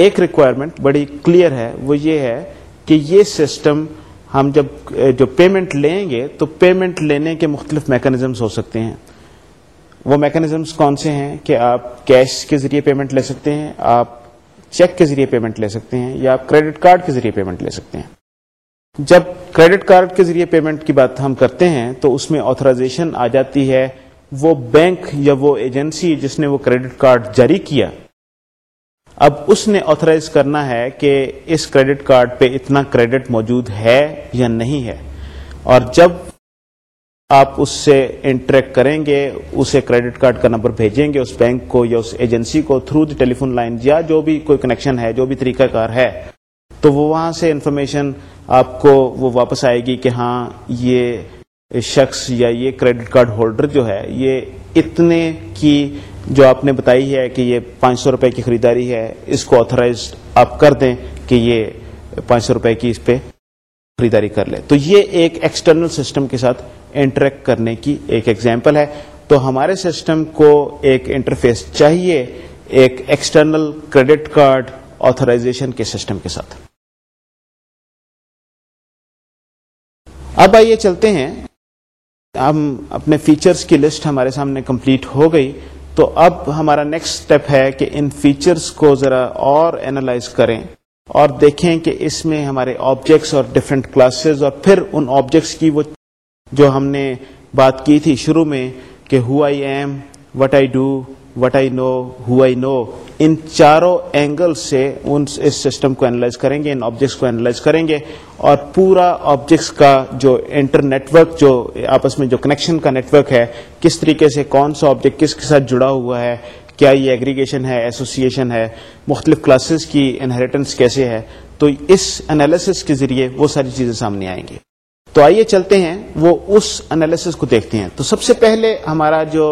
ایک ریکوائرمنٹ بڑی کلیئر ہے وہ یہ ہے کہ یہ سسٹم ہم جب جو پیمنٹ لیں گے تو پیمنٹ لینے کے مختلف میکانزمس ہو سکتے ہیں وہ میکانزمس کون سے ہیں کہ آپ کیش کے ذریعے پیمنٹ لے سکتے ہیں آپ چیک کے ذریعے پیمنٹ لے سکتے ہیں یا آپ کریڈٹ کارڈ کے ذریعے پیمنٹ لے سکتے ہیں جب کریڈٹ کارڈ کے ذریعے پیمنٹ کی بات ہم کرتے ہیں تو اس میں آتھرائزیشن آ جاتی ہے وہ بینک یا وہ ایجنسی جس نے وہ کریڈٹ کارڈ جاری کیا اب اس نے آترائز کرنا ہے کہ اس کریڈٹ کارڈ پہ اتنا کریڈٹ موجود ہے یا نہیں ہے اور جب آپ اس سے انٹریکٹ کریں گے اسے کریڈٹ کارڈ کا نمبر بھیجیں گے اس بینک کو یا اس ایجنسی کو through the telephone line یا جو بھی کوئی کنیکشن ہے جو بھی طریقہ کار ہے تو وہ وہاں سے انفارمیشن آپ کو وہ واپس آئے گی کہ ہاں یہ شخص یا یہ کریڈٹ کارڈ ہولڈر جو ہے یہ اتنے کی جو آپ نے بتائی ہے کہ یہ پانچ سو روپئے کی خریداری ہے اس کو آتھورائز آپ کر دیں کہ یہ پانچ سو روپئے کی اس پہ خریداری کر لے تو یہ ایکسٹرنل سسٹم کے ساتھ انٹریکٹ کرنے کی ایک ایگزامپل ہے تو ہمارے سسٹم کو ایک انٹرفیس چاہیے ایکسٹرنل کریڈٹ کارڈ آتھورائزیشن کے سسٹم کے ساتھ اب آئیے چلتے ہیں ہم اپنے فیچرز کی لسٹ ہمارے سامنے کمپلیٹ ہو گئی تو اب ہمارا نیکسٹ اسٹیپ ہے کہ ان فیچرز کو ذرا اور اینالائز کریں اور دیکھیں کہ اس میں ہمارے آبجیکٹس اور ڈفرینٹ کلاسز اور پھر ان آبجیکٹس کی وہ جو ہم نے بات کی تھی شروع میں کہ who I am what I do what I know who I know ان چاروں اینگل سے ان اس سسٹم کو اینالائز کریں گے ان آبجیکٹس کو اینالائز کریں گے اور پورا آبجیکٹس کا جو ورک جو آپس میں جو کنیکشن کا نیٹ ورک ہے کس طریقے سے کون سا آبجیکٹ کس کے ساتھ جڑا ہوا ہے کیا یہ ایگریگیشن ہے ایسوسیشن ہے مختلف کلاسز کی انہیریٹنس کیسے ہے تو اس انالیسس کے ذریعے وہ ساری چیزیں سامنے آئیں گی تو آئیے چلتے ہیں وہ اس انالیسس کو دیکھتے ہیں تو سب سے پہلے ہمارا جو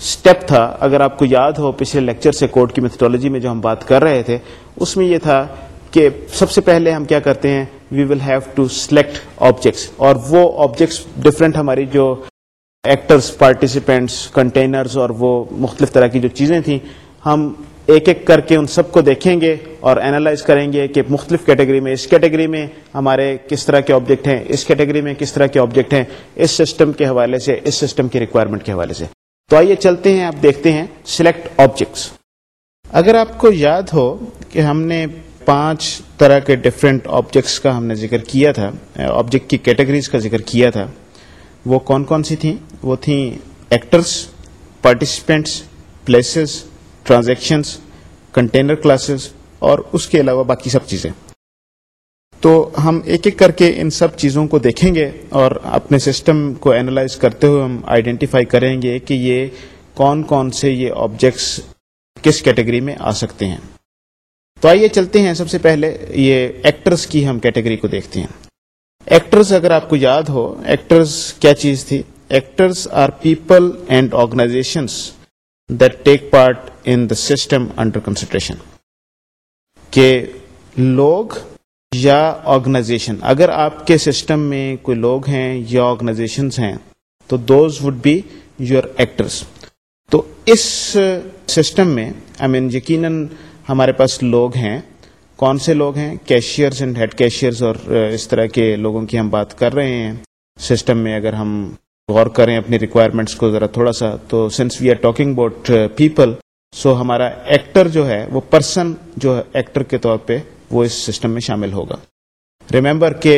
اسٹیپ تھا اگر آپ کو یاد ہو پچھلے لیکچر سے کوڈ کی میتھڈولوجی میں جو ہم بات کر رہے تھے اس میں یہ تھا کہ سب سے پہلے ہم کیا کرتے ہیں we will have to select objects اور وہ آبجیکٹس ڈفرینٹ ہماری جو ایکٹرس پارٹیسپینٹس کنٹینرز اور وہ مختلف طرح کی جو چیزیں تھیں ہم ایک ایک کر کے ان سب کو دیکھیں گے اور اینالائز کریں گے کہ مختلف کیٹیگری میں اس کیٹیگری میں ہمارے کس طرح کے آبجیکٹ ہیں اس کیٹیگری میں کس طرح کے آبجیکٹ ہیں اس سسٹم کے حوالے سے اس سسٹم کی ریکوائرمنٹ کے حوالے سے تو آئیے چلتے ہیں آپ دیکھتے ہیں سلیکٹ آبجیکٹس اگر آپ کو یاد ہو کہ ہم نے پانچ طرح کے ڈفرینٹ آبجیکٹس کا ہم نے ذکر کیا تھا آبجیکٹ کی کیٹیگریز کا ذکر کیا تھا وہ کون کون سی تھیں وہ تھیں actors participants places transactions container classes اور اس کے علاوہ باقی سب چیزیں تو ہم ایک ایک کر کے ان سب چیزوں کو دیکھیں گے اور اپنے سسٹم کو اینالائز کرتے ہوئے ہم آئیڈینٹیفائی کریں گے کہ یہ کون کون سے یہ آبجیکٹس کس کیٹیگری میں آ سکتے ہیں تو آئیے چلتے ہیں سب سے پہلے یہ ایکٹرز کی ہم کیٹیگری کو دیکھتے ہیں ایکٹرز اگر آپ کو یاد ہو ایکٹرز کیا چیز تھی actors are people and organisations that take part in the system under consideration کہ لوگ یا آرگنائزیشن اگر آپ کے سسٹم میں کوئی لوگ ہیں یا آرگنائزیشن ہیں تو those would be your actors تو اس سسٹم میں آئی مین یقیناً ہمارے پاس لوگ ہیں کون سے لوگ ہیں کیشیئرس اینڈ ہیڈ کیشیئر اور اس طرح کے لوگوں کی ہم بات کر رہے ہیں سسٹم میں اگر ہم غور کریں اپنی ریکوائرمنٹس کو ذرا تھوڑا سا تو sense we are talking about people so ہمارا ایکٹر جو ہے وہ پرسن جو ایکٹر کے طور پہ وہ اس سسٹم میں شامل ہوگا ریمبر کے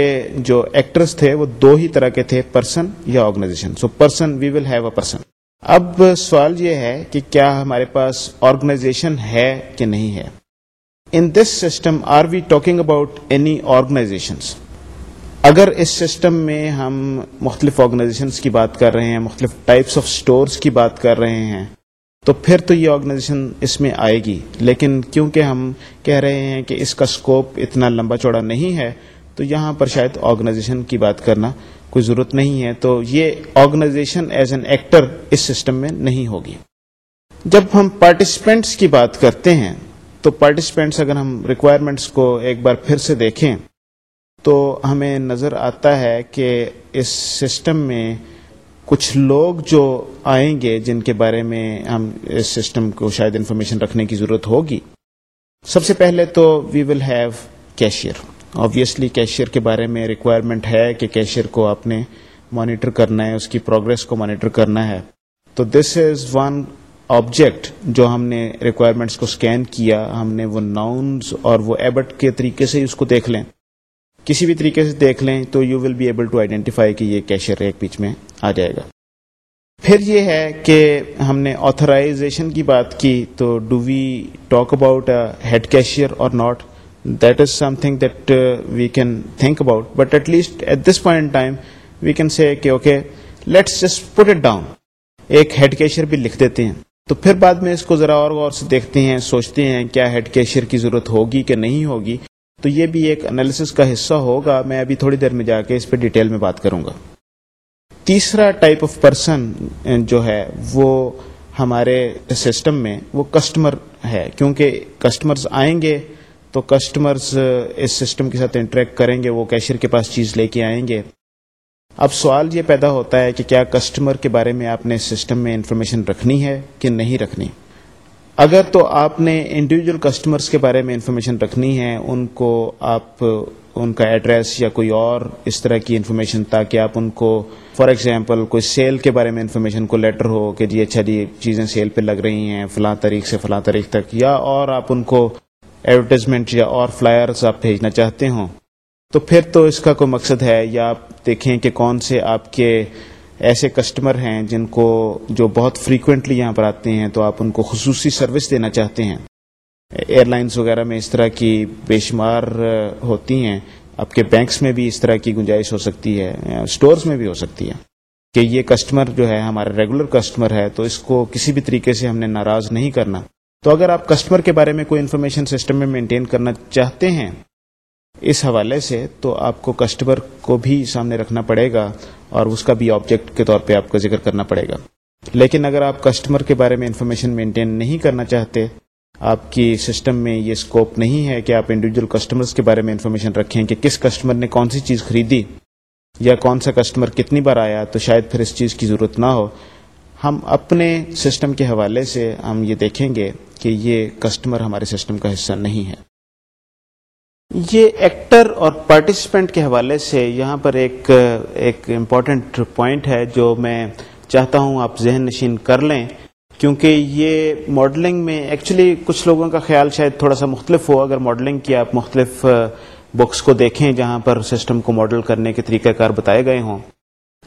جو ایکٹرس تھے وہ دو ہی طرح کے تھے پرسن یا organisation so person we will have a person اب سوال یہ ہے کہ کیا ہمارے پاس آرگنائزیشن ہے کہ نہیں ہے in this system are we talking about any organisation اگر اس سسٹم میں ہم مختلف آرگنائزیشنس کی بات کر رہے ہیں مختلف ٹائپس آف اسٹورس کی بات کر رہے ہیں تو پھر تو یہ آرگنائزیشن اس میں آئے گی لیکن کیونکہ ہم کہہ رہے ہیں کہ اس کا سکوپ اتنا لمبا چوڑا نہیں ہے تو یہاں پر شاید آرگنائزیشن کی بات کرنا کوئی ضرورت نہیں ہے تو یہ آرگنائزیشن ایز این ایکٹر اس سسٹم میں نہیں ہوگی جب ہم پارٹیسپینٹس کی بات کرتے ہیں تو پارٹیسپینٹس اگر ہم ریکوائرمنٹس کو ایک بار پھر سے دیکھیں تو ہمیں نظر آتا ہے کہ اس سسٹم میں کچھ لوگ جو آئیں گے جن کے بارے میں ہم اس سسٹم کو شاید انفارمیشن رکھنے کی ضرورت ہوگی سب سے پہلے تو we will have cashier obviously cashier کے بارے میں ریکوائرمنٹ ہے کہ کیشیئر کو آپ نے مانیٹر کرنا ہے اس کی پروگرس کو مانیٹر کرنا ہے تو دس از ون آبجیکٹ جو ہم نے ریکوائرمنٹس کو سکین کیا ہم نے وہ ناؤنز اور وہ ایبٹ کے طریقے سے اس کو دیکھ لیں کسی بھی طریقے سے دیکھ لیں تو you will be able to identify کہ یہ کیشیئر ایک بیچ میں آ جائے گا پھر یہ ہے کہ ہم نے آتھرائزیشن کی بات کی تو do we talk about head cashier اور not that is something that we can think about but at least at this point time we can say کہ okay let's just put it down ایک head cashier بھی لکھ دیتے ہیں تو پھر بعد میں اس کو ذرا اور غور سے دیکھتے ہیں سوچتے ہیں کیا ہیڈ کیشیئر کی ضرورت ہوگی کہ نہیں ہوگی تو یہ بھی ایک انالیس کا حصہ ہوگا میں ابھی تھوڑی دیر میں جا کے اس پہ ڈیٹیل میں بات کروں گا تیسرا ٹائپ آف پرسن جو ہے وہ ہمارے سسٹم میں وہ کسٹمر ہے کیونکہ کسٹمرز آئیں گے تو کسٹمرز اس سسٹم کے ساتھ انٹریکٹ کریں گے وہ کیشیئر کے پاس چیز لے کے آئیں گے اب سوال یہ پیدا ہوتا ہے کہ کیا کسٹمر کے بارے میں آپ نے سسٹم میں انفارمیشن رکھنی ہے کہ نہیں رکھنی اگر تو آپ نے انڈیویجل کسٹمرس کے بارے میں انفارمیشن رکھنی ہے ان کو آپ ان کا ایڈریس یا کوئی اور اس طرح کی انفارمیشن تاکہ آپ ان کو فار ایگزامپل کوئی سیل کے بارے میں انفارمیشن کو لیٹر ہو کہ جی اچھا جی چیزیں سیل پہ لگ رہی ہیں فلاں تاریخ سے فلاں تاریخ تک یا اور آپ ان کو ایڈورٹیزمنٹ یا اور فلائرز آپ بھیجنا چاہتے ہوں تو پھر تو اس کا کوئی مقصد ہے یا آپ دیکھیں کہ کون سے آپ کے ایسے کسٹمر ہیں جن کو جو بہت فریکوینٹلی یہاں پر آتے ہیں تو آپ ان کو خصوصی سروس دینا چاہتے ہیں ایئر لائنس وغیرہ میں اس طرح کی بے شمار ہوتی ہیں آپ کے بینکس میں بھی اس طرح کی گنجائش ہو سکتی ہے اسٹورس میں بھی ہو سکتی ہے کہ یہ کسٹمر جو ہے ہمارے ریگولر کسٹمر ہے تو اس کو کسی بھی طریقے سے ہم نے ناراض نہیں کرنا تو اگر آپ کسٹمر کے بارے میں کوئی انفارمیشن سسٹم میں مینٹین کرنا چاہتے ہیں اس حوالے سے تو آپ کو کسٹمر کو بھی سامنے رکھنا پڑے گا اور اس کا بھی آبجیکٹ کے طور پہ آپ کا ذکر کرنا پڑے گا لیکن اگر آپ کسٹمر کے بارے میں انفارمیشن مینٹین نہیں کرنا چاہتے آپ کی سسٹم میں یہ اسکوپ نہیں ہے کہ آپ انڈیویجل کسٹمرز کے بارے میں انفارمیشن رکھیں کہ کس کسٹمر نے کون سی چیز خریدی یا کون سا کسٹمر کتنی بار آیا تو شاید پھر اس چیز کی ضرورت نہ ہو ہم اپنے سسٹم کے حوالے سے ہم یہ دیکھیں گے کہ یہ کسٹمر ہمارے سسٹم کا حصہ نہیں ہے یہ ایکٹر اور پارٹیسپینٹ کے حوالے سے یہاں پر ایک ایک امپورٹنٹ پوائنٹ ہے جو میں چاہتا ہوں آپ ذہن نشین کر لیں کیونکہ یہ ماڈلنگ میں ایکچولی کچھ لوگوں کا خیال شاید تھوڑا سا مختلف ہو اگر ماڈلنگ کی آپ مختلف بکس کو دیکھیں جہاں پر سسٹم کو ماڈل کرنے کے طریقہ کار بتائے گئے ہوں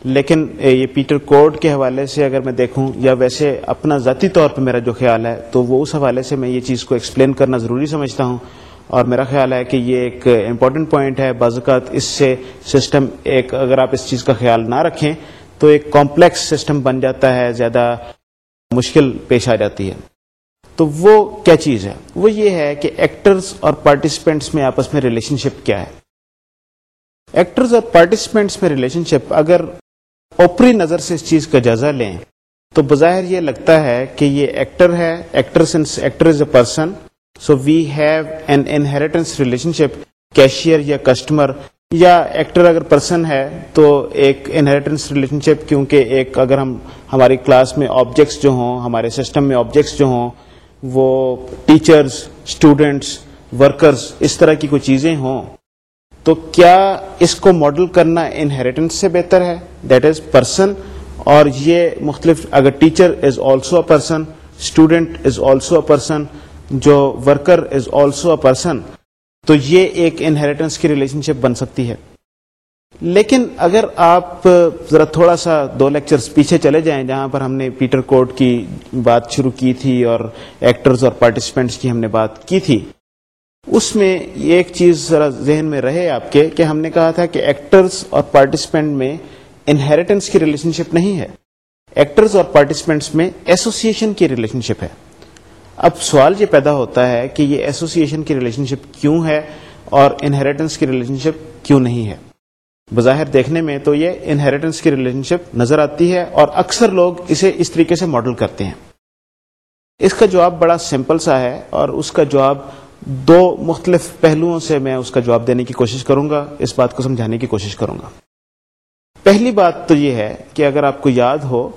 لیکن یہ پیٹر کوڈ کے حوالے سے اگر میں دیکھوں یا ویسے اپنا ذاتی طور پہ میرا جو خیال ہے تو وہ اس حوالے سے میں یہ چیز کو ایکسپلین کرنا ضروری سمجھتا ہوں اور میرا خیال ہے کہ یہ ایک امپورٹنٹ پوائنٹ ہے بزکت اس سے سسٹم ایک اگر آپ اس چیز کا خیال نہ رکھیں تو ایک کمپلیکس سسٹم بن جاتا ہے زیادہ مشکل پیش آ جاتی ہے تو وہ کیا چیز ہے وہ یہ ہے کہ ایکٹرز اور پارٹیسپینٹس میں آپس میں ریلیشن شپ کیا ہے ایکٹرز اور پارٹیسپینٹس میں ریلیشن شپ اگر اوپری نظر سے اس چیز کا جائزہ لیں تو بظاہر یہ لگتا ہے کہ یہ ایکٹر ہے actor since actor is a person so we have an inheritance relationship cashier یا کسٹمر یا ایکٹر اگر پرسن ہے تو ایک انہیریٹنس ریلیشن شپ کیونکہ ایک اگر ہم ہماری کلاس میں آبجیکٹس جو ہوں ہمارے سسٹم میں آبجیکٹس جو ہوں وہ ٹیچرس اسٹوڈینٹس ورکرس اس طرح کی کوئی چیزیں ہوں تو کیا اس کو ماڈل کرنا انہیریٹنس سے بہتر ہے دیٹ از پرسن اور یہ مختلف اگر teacher is also a person student is also a person جو worker is also a person تو یہ ایک انہیریٹنس کی ریلیشن شپ بن سکتی ہے لیکن اگر آپ ذرا تھوڑا سا دو لیکچرز پیچھے چلے جائیں جہاں پر ہم نے پیٹر کوٹ کی بات شروع کی تھی اور ایکٹرز اور پارٹیسپینٹس کی ہم نے بات کی تھی اس میں ایک چیز ذرا ذہن میں رہے آپ کے کہ ہم نے کہا تھا کہ ایکٹرز اور پارٹیسپینٹ میں انہیریٹنس کی ریلیشن شپ نہیں ہے ایکٹرز اور پارٹیسپینٹس میں ایسوسیشن کی ریلیشن شپ ہے اب سوال یہ پیدا ہوتا ہے کہ یہ ایسوسیشن کی ریلیشن شپ کیوں ہے اور انہیریٹنس کی ریلیشن شپ کیوں نہیں ہے بظاہر دیکھنے میں تو یہ انہیریٹنس کی ریلیشن شپ نظر آتی ہے اور اکثر لوگ اسے اس طریقے سے ماڈل کرتے ہیں اس کا جواب بڑا سمپل سا ہے اور اس کا جواب دو مختلف پہلوؤں سے میں اس کا جواب دینے کی کوشش کروں گا اس بات کو سمجھانے کی کوشش کروں گا پہلی بات تو یہ ہے کہ اگر آپ کو یاد ہو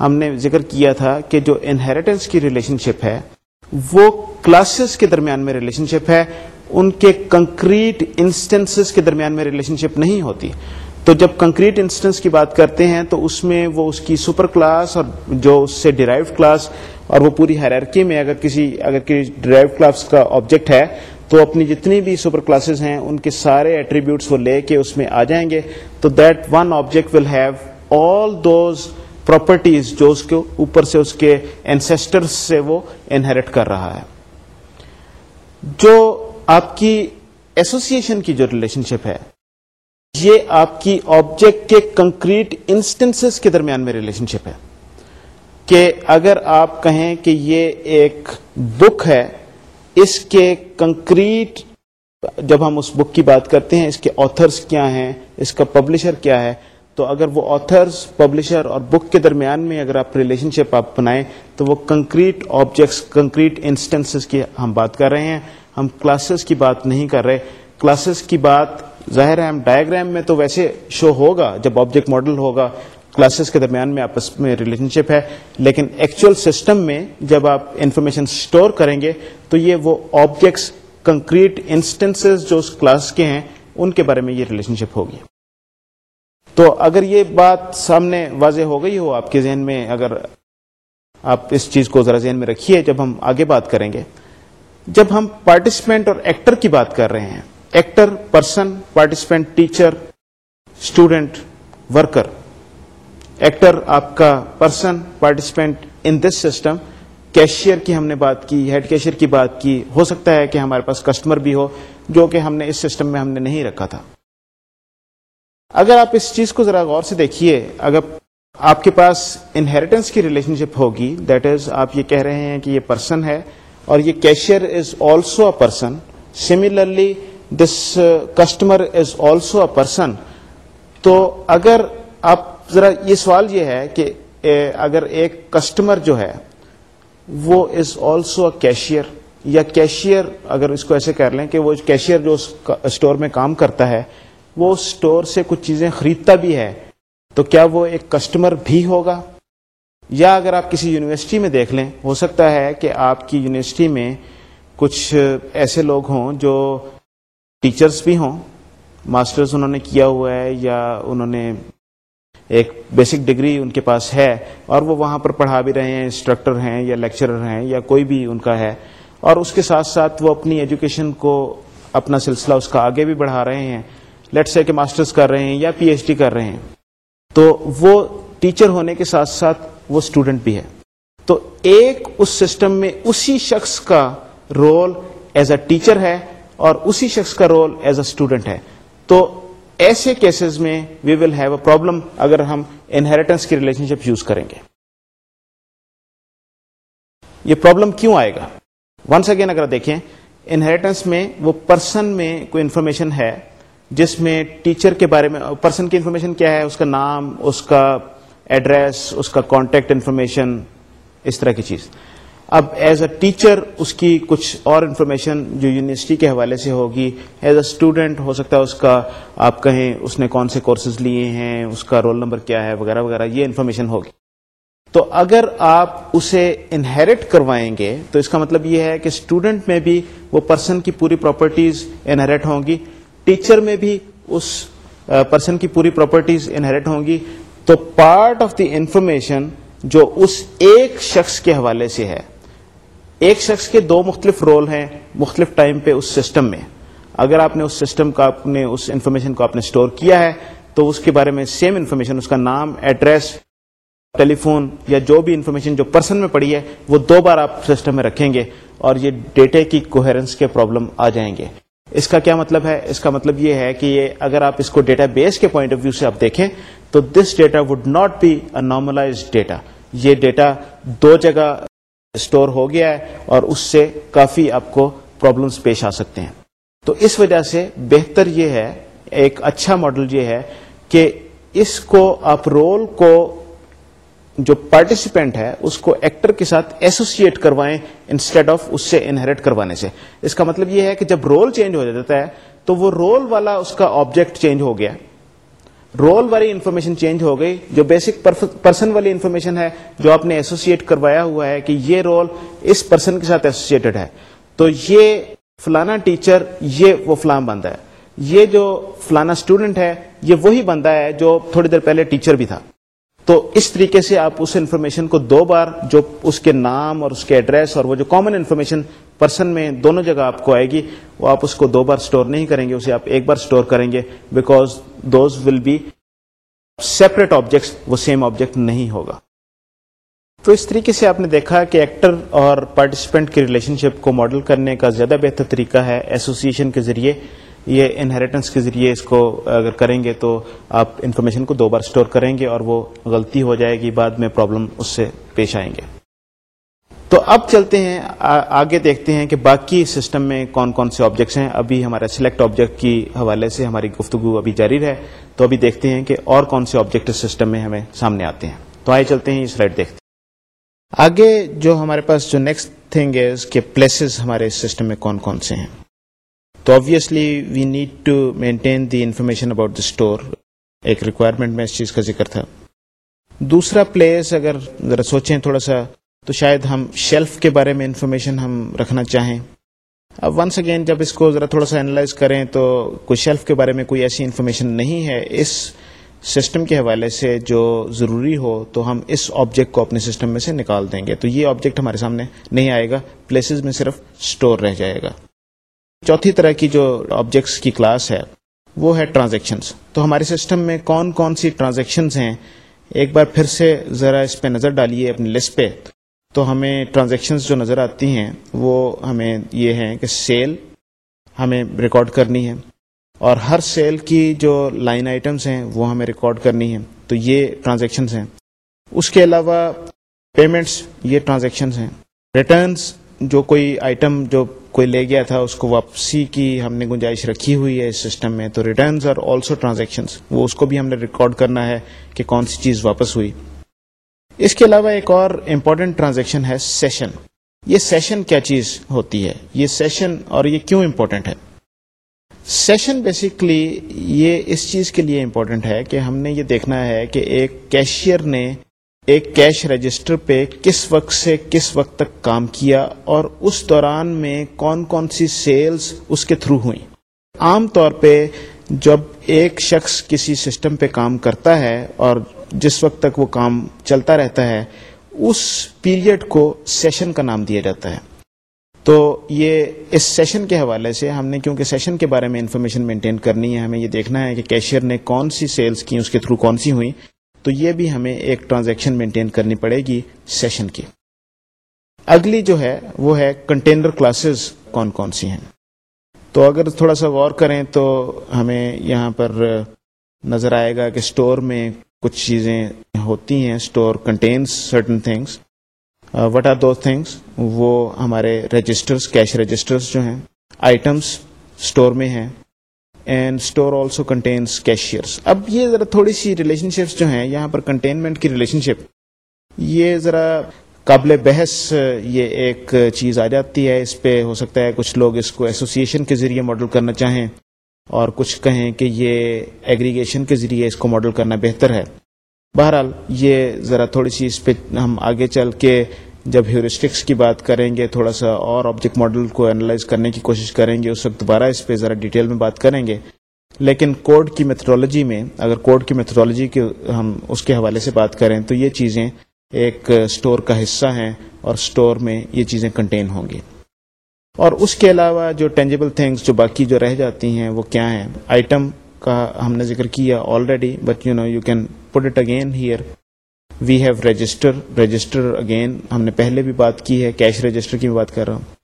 ہم نے ذکر کیا تھا کہ جو انہریٹنس کی ریلیشن شپ ہے وہ کلاسز کے درمیان میں ریلیشن شپ ہے ان کے کنکریٹ انسٹنس کے درمیان میں ریلیشن شپ نہیں ہوتی تو جب کنکریٹ انسٹنس کی بات کرتے ہیں تو اس میں وہ اس کی سپر کلاس اور جو اس سے ڈرائیو کلاس اور وہ پوری ہیرارکی میں اگر کسی اگر کسی ڈرائیو کلاس کا آبجیکٹ ہے تو اپنی جتنی بھی سپر کلاسز ہیں ان کے سارے ایٹریبیوٹس وہ لے کے اس میں آ جائیں گے تو that one object will have all those properties جو اس کے اوپر سے اس کے اینسیسٹر سے وہ انہیریٹ کر رہا ہے جو آپ کی ایسوسیشن کی جو ریلیشن شپ ہے یہ آپ کی آبجیکٹ کے کنکریٹ انسٹنس کے درمیان میں ریلیشن شپ ہے کہ اگر آپ کہیں کہ یہ ایک بک ہے اس کے کنکریٹ جب ہم اس بک کی بات کرتے ہیں اس کے آتھرس کیا ہیں اس کا پبلشر کیا ہے تو اگر وہ آتھرز پبلشر اور بک کے درمیان میں اگر آپ ریلیشن شپ آپ بنائیں تو وہ کنکریٹ آبجیکٹس کنکریٹ انسٹنسز کی ہم بات کر رہے ہیں ہم کلاسز کی بات نہیں کر رہے کلاسز کی بات ظاہر ہے ہم ڈائگرام میں تو ویسے شو ہوگا جب آبجیکٹ ماڈل ہوگا کلاسز کے درمیان میں آپس میں ریلیشن شپ ہے لیکن ایکچوئل سسٹم میں جب آپ انفارمیشن اسٹور کریں گے تو یہ وہ آبجیکٹس کنکریٹ انسٹنسز جو اس کلاس کے ہیں ان کے بارے میں یہ ریلیشن شپ ہوگی تو اگر یہ بات سامنے واضح ہو گئی ہو آپ کے ذہن میں اگر آپ اس چیز کو ذرا ذہن میں رکھیے جب ہم آگے بات کریں گے جب ہم پارٹیسپینٹ اور ایکٹر کی بات کر رہے ہیں actor person participant teacher student worker actor آپ کا person participant in this system cashier کی ہم نے بات کی ہیڈ کیشیئر کی بات کی ہو سکتا ہے کہ ہمارے پاس کسٹمر بھی ہو جو کہ ہم نے اس سسٹم میں ہم نے نہیں رکھا تھا اگر آپ اس چیز کو ذرا غور سے دیکھیے اگر آپ کے پاس انہیریٹنس کی ریلیشن شپ ہوگی دیٹ از آپ یہ کہہ رہے ہیں کہ یہ پرسن ہے اور یہ cashier is also a person similarly this customer is also a person تو اگر آپ ذرا یہ سوال یہ ہے کہ اگر ایک کسٹمر جو ہے وہ از آلسو اے کیشیئر یا کیشیئر اگر اس کو ایسے کر لیں کہ وہ کیشیئر جو اسٹور میں کام کرتا ہے وہ سٹور اسٹور سے کچھ چیزیں خریدتا بھی ہے تو کیا وہ ایک کسٹمر بھی ہوگا یا اگر آپ کسی یونیورسٹی میں دیکھ لیں ہو سکتا ہے کہ آپ کی یونیورسٹی میں کچھ ایسے لوگ ہوں جو ٹیچرس بھی ہوں ماسٹرز انہوں نے کیا ہوا ہے یا انہوں نے ایک بیسک ڈگری ان کے پاس ہے اور وہ وہاں پر پڑھا بھی رہے ہیں انسٹرکٹر ہیں یا لیکچرر ہیں یا کوئی بھی ان کا ہے اور اس کے ساتھ ساتھ وہ اپنی ایجوکیشن کو اپنا سلسلہ اس کا آگے بھی بڑھا رہے ہیں لیٹ سے کہ ماسٹرس کر رہے ہیں یا پی ایچ ڈی کر رہے ہیں تو وہ ٹیچر ہونے کے ساتھ ساتھ وہ اسٹوڈنٹ بھی ہے تو ایک اس سسٹم میں اسی شخص کا رول ایز اے ٹیچر ہے اور اسی شخص کا رول ایز اے اسٹوڈنٹ ہے تو ایسے کیسز میں وی ول ہیو اے پرابلم اگر ہم انہیریٹنس کی ریلیشن شپ یوز کریں گے یہ پرابلم کیوں آئے گا ونس اگین اگر دیکھیں انہیریٹنس میں وہ پرسن میں کوئی انفارمیشن ہے جس میں ٹیچر کے بارے میں پرسن کی انفارمیشن کیا ہے اس کا نام اس کا ایڈریس اس کا کانٹیکٹ انفارمیشن اس طرح کی چیز اب ایز اے ٹیچر اس کی کچھ اور انفارمیشن جو یونیورسٹی کے حوالے سے ہوگی ایز اے اسٹوڈنٹ ہو سکتا ہے اس کا آپ کہیں اس نے کون سے کورسز لیے ہیں اس کا رول نمبر کیا ہے وغیرہ وغیرہ یہ انفارمیشن ہوگی تو اگر آپ اسے انہیریٹ کروائیں گے تو اس کا مطلب یہ ہے کہ اسٹوڈنٹ میں بھی وہ پرسن کی پوری پراپرٹیز انہیرٹ ہوں گی ٹیچر میں بھی اس پرسن کی پوری پراپرٹیز انہیریٹ ہوں گی تو پارٹ آف دی انفارمیشن جو اس ایک شخص کے حوالے سے ہے ایک شخص کے دو مختلف رول ہیں مختلف ٹائم پہ اس سسٹم میں اگر آپ نے اس سسٹم کا آپ نے اس انفارمیشن کو آپ نے اسٹور کیا ہے تو اس کے بارے میں سیم انفارمیشن اس کا نام ایڈریس ٹیلی فون یا جو بھی انفارمیشن جو پرسن میں پڑی ہے وہ دو بار آپ سسٹم میں رکھیں گے اور یہ ڈیٹے کی کوہرنس کے پرابلم آ جائیں گے اس کا کیا مطلب ہے اس کا مطلب یہ ہے کہ یہ اگر آپ اس کو ڈیٹا بیس کے پوائنٹ آف ویو سے آپ دیکھیں تو this data would not be a normalize data یہ ڈیٹا دو جگہ اسٹور ہو گیا ہے اور اس سے کافی آپ کو پرابلمس پیش آ سکتے ہیں تو اس وجہ سے بہتر یہ ہے ایک اچھا ماڈل یہ ہے کہ اس کو آپ رول کو جو پارٹیسپینٹ ہے اس کو ایکٹر کے ساتھ ایسوسیٹ کروائیں انسٹیڈ آف اس سے انہریٹ کروانے سے اس کا مطلب یہ ہے کہ جب رول چینج ہو جاتا ہے تو وہ رول والا اس کا آبجیکٹ چینج ہو گیا رول والی انفارمیشن چینج ہو گئی جو بیسک پرسن والی انفارمیشن ہے جو آپ نے ایسوسیٹ کروایا ہوا ہے کہ یہ رول اس پرسن کے ساتھ ایسوسیٹڈ ہے تو یہ فلانا ٹیچر یہ وہ فلان بندہ ہے یہ جو فلانا اسٹوڈنٹ ہے یہ وہی بندہ ہے جو تھوڑی دیر پہلے ٹیچر بھی تھا تو اس طریقے سے آپ اس انفارمیشن کو دو بار جو اس کے نام اور اس کے ایڈریس اور وہ جو کامن انفارمیشن پرسن میں دونوں جگہ آپ کو آئے گی وہ آپ اس کو دو بار اسٹور نہیں کریں گے اسے آپ ایک بار اسٹور کریں گے because those will be separate objects وہ سیم آبجیکٹ نہیں ہوگا تو اس طریقے سے آپ نے دیکھا کہ ایکٹر اور پارٹیسپینٹ کی ریلیشن شپ کو ماڈل کرنے کا زیادہ بہتر طریقہ ہے ایسوسیشن کے ذریعے یہ انہیریٹنس کے ذریعے اس کو اگر کریں گے تو آپ انفارمیشن کو دو بار اسٹور کریں گے اور وہ غلطی ہو جائے گی بعد میں پرابلم اس سے پیش آئیں گے تو اب چلتے ہیں آگے دیکھتے ہیں کہ باقی سسٹم میں کون کون سے آبجیکٹس ہیں ابھی ہمارا سلیکٹ آبجیکٹ کی حوالے سے ہماری گفتگو ابھی جاری رہے تو ابھی دیکھتے ہیں کہ اور کون سے آبجیکٹ سسٹم میں ہمیں سامنے آتے ہیں تو آئے چلتے ہیں یہ ہیں آگے جو ہمارے پاس جو نیکسٹ تھنگ ہے اس کے پلیسز ہمارے سسٹم میں کون کون سے ہیں تو obviously we need to maintain the information about the store ایک ریکوائرمنٹ میں اس چیز کا ذکر تھا دوسرا پلیس اگر ذرا سوچیں تھوڑا سا تو شاید ہم شیلف کے بارے میں انفارمیشن ہم رکھنا چاہیں اب ونس اگین جب اس کو ذرا تھوڑا سا انالائز کریں تو کوئی شیلف کے بارے میں کوئی ایسی انفارمیشن نہیں ہے اس سسٹم کے حوالے سے جو ضروری ہو تو ہم اس آبجیکٹ کو اپنے سسٹم میں سے نکال دیں گے تو یہ آبجیکٹ ہمارے سامنے نہیں آئے گا پلیسز میں صرف اسٹور رہ جائے گا چوتھی طرح کی جو آبجیکٹس کی کلاس ہے وہ ہے ٹرانزیکشنس تو ہمارے سسٹم میں کون کون سی ٹرانزیکشنز ہیں ایک بار پھر سے ذرا اس پہ نظر ڈالیے اپنی لسٹ پہ تو ہمیں ٹرانزیکشنز جو نظر آتی ہیں وہ ہمیں یہ ہیں کہ سیل ہمیں ریکارڈ کرنی ہے اور ہر سیل کی جو لائن آئٹمس ہیں وہ ہمیں ریکارڈ کرنی ہے تو یہ ٹرانزیکشنز ہیں اس کے علاوہ پیمنٹس یہ ٹرانزیکشنز ہیں ریٹرنس جو کوئی آئٹم جو کوئی لے گیا تھا اس کو واپسی کی ہم نے گنجائش رکھی ہوئی ہے اس سسٹم میں تو ریٹرنز اور آلسو ٹرانزیکشن وہ اس کو بھی ہم نے ریکارڈ کرنا ہے کہ کون سی چیز واپس ہوئی اس کے علاوہ ایک اور امپورٹنٹ ٹرانزیکشن ہے سیشن یہ سیشن کیا چیز ہوتی ہے یہ سیشن اور یہ کیوں امپورٹنٹ ہے سیشن بیسکلی یہ اس چیز کے لیے امپورٹنٹ ہے کہ ہم نے یہ دیکھنا ہے کہ ایک کیشیئر نے ایک کیش رجسٹر پہ کس وقت سے کس وقت تک کام کیا اور اس دوران میں کون کون سی سیلز اس کے تھرو ہوئیں عام طور پہ جب ایک شخص کسی سسٹم پہ کام کرتا ہے اور جس وقت تک وہ کام چلتا رہتا ہے اس پیریڈ کو سیشن کا نام دیا جاتا ہے تو یہ اس سیشن کے حوالے سے ہم نے کیونکہ سیشن کے بارے میں انفارمیشن مینٹین کرنی ہے ہمیں یہ دیکھنا ہے کہ کیشیئر نے کون سی سیلز کی اس کے تھرو کون سی ہوئی تو یہ بھی ہمیں ایک ٹرانزیکشن مینٹین کرنی پڑے گی سیشن کی اگلی جو ہے وہ ہے کنٹینر کلاسز کون کون سی ہیں تو اگر تھوڑا سا غور کریں تو ہمیں یہاں پر نظر آئے گا کہ اسٹور میں کچھ چیزیں ہوتی ہیں store contains certain things what are the things وہ ہمارے رجسٹرس کیش رجسٹرس جو ہیں آئٹمس اسٹور میں ہیں and store also contains cashiers اب یہ ذرا تھوڑی سی ریلیشن شپس جو ہیں یہاں پر کنٹینمنٹ کی ریلیشن شپ یہ ذرا قابل بحث یہ ایک چیز آ جاتی ہے اس پہ ہو سکتا ہے کچھ لوگ اس کو ایسوسیشن کے ذریعے ماڈل کرنا چاہیں اور کچھ کہیں کہ یہ ایگریگیشن کے ذریعے اس کو ماڈل کرنا بہتر ہے بہرحال یہ ذرا تھوڑی سی اس پہ ہم آگے چل کے جب ہیورسٹکس کی بات کریں گے تھوڑا سا اور آبجیکٹ ماڈل کو انالائز کرنے کی کوشش کریں گے اس وقت دوبارہ اس پہ ذرا ڈیٹیل میں بات کریں گے لیکن کوڈ کی میتھڈولوجی میں اگر کوڈ کی میتھڈولوجی کے ہم اس کے حوالے سے بات کریں تو یہ چیزیں ایک اسٹور کا حصہ ہیں اور اسٹور میں یہ چیزیں کنٹین ہوں گی اور اس کے علاوہ جو ٹینجیبل تھنگس جو باقی جو رہ جاتی ہیں وہ کیا ہیں آئٹم کا ہم نے ذکر کیا already but you know you can put it again here we have register register again ہم نے پہلے بھی بات کی ہے کیش رجسٹر کی بات کر رہا ہوں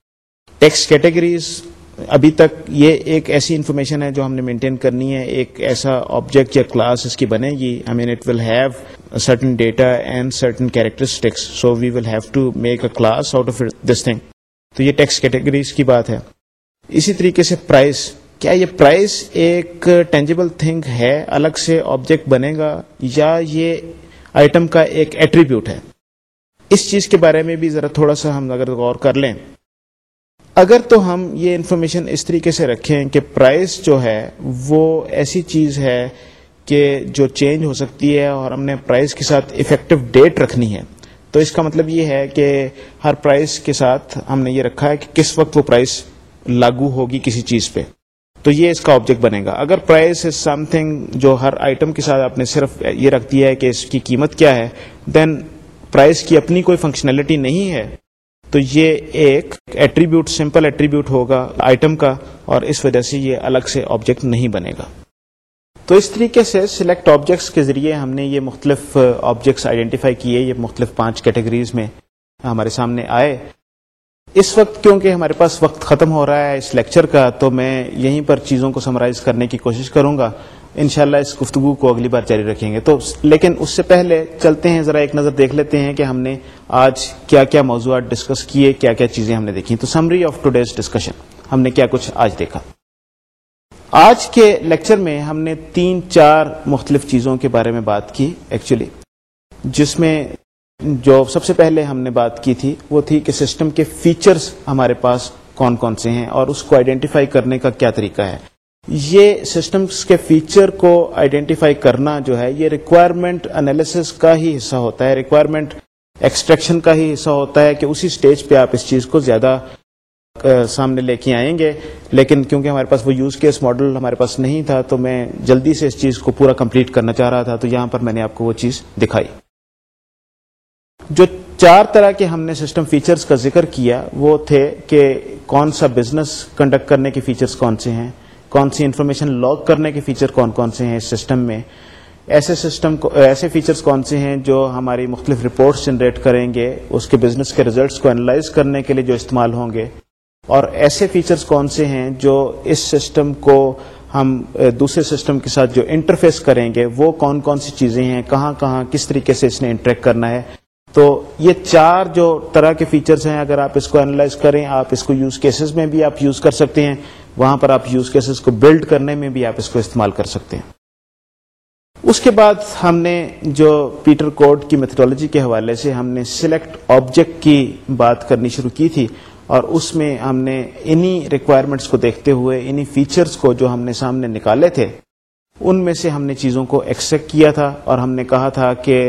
ٹیکس کیٹیگریز ابھی تک یہ ایک ایسی انفارمیشن ہے جو ہم نے مینٹین کرنی ہے ایک ایسا آبجیکٹ یا کلاس اس کی بنے گی I mean it will have certain data and certain characteristics so we will have to make a class out of this thing تو یہ ٹیکس کیٹیگریز کی بات ہے اسی طریقے سے پرائز کیا یہ پرائز ایک ٹینجیبل تھنگ ہے الگ سے آبجیکٹ بنے گا یا یہ آئٹم کا ایک ایٹریبیوٹ ہے اس چیز کے بارے میں بھی ذرا تھوڑا سا ہم اگر غور کر لیں اگر تو ہم یہ انفارمیشن اس طریقے سے رکھیں کہ پرائز جو ہے وہ ایسی چیز ہے کہ جو چینج ہو سکتی ہے اور ہم نے پرائز کے ساتھ افیکٹو ڈیٹ رکھنی ہے تو اس کا مطلب یہ ہے کہ ہر پرائز کے ساتھ ہم نے یہ رکھا ہے کہ کس وقت وہ پرائز لاگو ہوگی کسی چیز پہ تو یہ اس کا آبجیکٹ بنے گا اگر پرائز از سم تھنگ جو ہر آئٹم کے ساتھ آپ نے صرف یہ رکھ دیا ہے کہ اس کی قیمت کیا ہے دین پرائز کی اپنی کوئی فنکشنلٹی نہیں ہے تو یہ ایک ایٹریبیوٹ سمپل ایٹریبیوٹ ہوگا آئٹم کا اور اس وجہ سے یہ الگ سے آبجیکٹ نہیں بنے گا تو اس طریقے سے سلیکٹ آبجیکٹس کے ذریعے ہم نے یہ مختلف آبجیکٹس آئیڈینٹیفائی کیے یہ مختلف پانچ کیٹیگریز میں ہمارے سامنے آئے اس وقت کیونکہ ہمارے پاس وقت ختم ہو رہا ہے اس لیکچر کا تو میں یہیں پر چیزوں کو سمرائز کرنے کی کوشش کروں گا انشاءاللہ اس گفتگو کو اگلی بار جاری رکھیں گے تو لیکن اس سے پہلے چلتے ہیں ذرا ایک نظر دیکھ لیتے ہیں کہ ہم نے آج کیا کیا موضوعات ڈسکس کیے کیا کیا چیزیں ہم نے دیکھی تو سمری آف ٹوڈیز ڈسکشن ہم نے کیا کچھ آج دیکھا آج کے لیکچر میں ہم نے تین چار مختلف چیزوں کے بارے میں بات کی ایکچولی جس میں جو سب سے پہلے ہم نے بات کی تھی وہ تھی کہ سسٹم کے فیچرز ہمارے پاس کون کون سے ہیں اور اس کو آئیڈینٹیفائی کرنے کا کیا طریقہ ہے یہ سسٹمس کے فیچر کو آئیڈینٹیفائی کرنا جو ہے یہ ریکوائرمنٹ انالیسس کا ہی حصہ ہوتا ہے ریکوائرمنٹ ایکسٹریکشن کا ہی حصہ ہوتا ہے کہ اسی سٹیج پہ آپ اس چیز کو زیادہ سامنے لے کے آئیں گے لیکن کیونکہ ہمارے پاس وہ یوز کیس ماڈل ہمارے پاس نہیں تھا تو میں جلدی سے اس چیز کو پورا کمپلیٹ کرنا چاہ رہا تھا تو یہاں پر میں نے آپ کو وہ چیز دکھائی جو چار طرح کے ہم نے سسٹم فیچرز کا ذکر کیا وہ تھے کہ کون سا بزنس کنڈکٹ کرنے کے فیچرز کون سے ہیں کون سی انفارمیشن لاگ کرنے کے فیچر کون کون سے ہیں اس سسٹم میں ایسے سسٹم ایسے فیچرز کون سے ہیں جو ہماری مختلف رپورٹس جنریٹ کریں گے اس کے بزنس کے ریزلٹس کو انالائز کرنے کے لیے جو استعمال ہوں گے اور ایسے فیچرز کون سے ہیں جو اس سسٹم کو ہم دوسرے سسٹم کے ساتھ جو انٹرفیس کریں گے وہ کون کون سی چیزیں ہیں کہاں کہاں کس طریقے سے اس نے انٹریکٹ کرنا ہے تو یہ چار جو طرح کے فیچرز ہیں اگر آپ اس کو انالائز کریں آپ اس کو یوز کیسز میں بھی آپ یوز کر سکتے ہیں وہاں پر آپ یوز کیسز کو بلڈ کرنے میں بھی آپ اس کو استعمال کر سکتے ہیں اس کے بعد ہم نے جو پیٹر کوڈ کی میتھڈالوجی کے حوالے سے ہم نے سلیکٹ آبجیکٹ کی بات کرنی شروع کی تھی اور اس میں ہم نے انہی ریکوائرمنٹس کو دیکھتے ہوئے انہی فیچرز کو جو ہم نے سامنے نکالے تھے ان میں سے ہم نے چیزوں کو ایکسیپٹ کیا تھا اور ہم نے کہا تھا کہ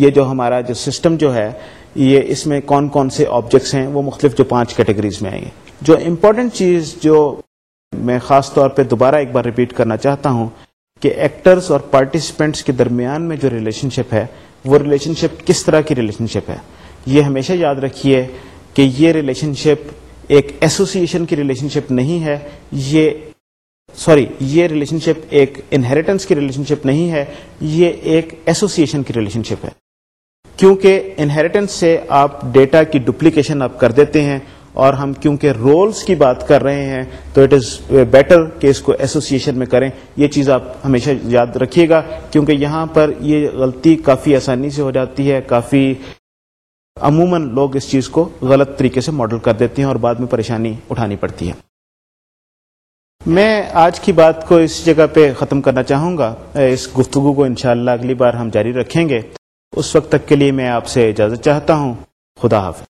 یہ جو ہمارا جو سسٹم جو ہے یہ اس میں کون کون سے آبجیکٹس ہیں وہ مختلف جو پانچ کیٹیگریز میں آئیں گے جو امپورٹنٹ چیز جو میں خاص طور پہ دوبارہ ایک بار ریپیٹ کرنا چاہتا ہوں کہ ایکٹرز اور پارٹیسپینٹس کے درمیان میں جو ریلیشن شپ ہے وہ ریلیشن شپ کس طرح کی ریلیشن شپ ہے یہ ہمیشہ یاد رکھیے کہ یہ ریلیشن شپ ایک ایسوسیشن کی ریلیشن شپ نہیں ہے یہ سوری یہ ریلیشن شپ ایک انہیریٹنس کی ریلیشن شپ نہیں ہے یہ ایک ایسوسیشن کی ریلیشن شپ ہے کیونکہ انہیریٹنس سے آپ ڈیٹا کی ڈپلیکیشن آپ کر دیتے ہیں اور ہم کیونکہ رولز کی بات کر رہے ہیں تو اٹ از بیٹر کہ اس کو ایسوسیشن میں کریں یہ چیز آپ ہمیشہ یاد رکھیے گا کیونکہ یہاں پر یہ غلطی کافی آسانی سے ہو جاتی ہے کافی عموماً لوگ اس چیز کو غلط طریقے سے ماڈل کر دیتے ہیں اور بعد میں پریشانی اٹھانی پڑتی ہے میں آج کی بات کو اس جگہ پہ ختم کرنا چاہوں گا اس گفتگو کو انشاءاللہ اگلی بار ہم جاری رکھیں گے اس وقت تک کے لیے میں آپ سے اجازت چاہتا ہوں خدا حافظ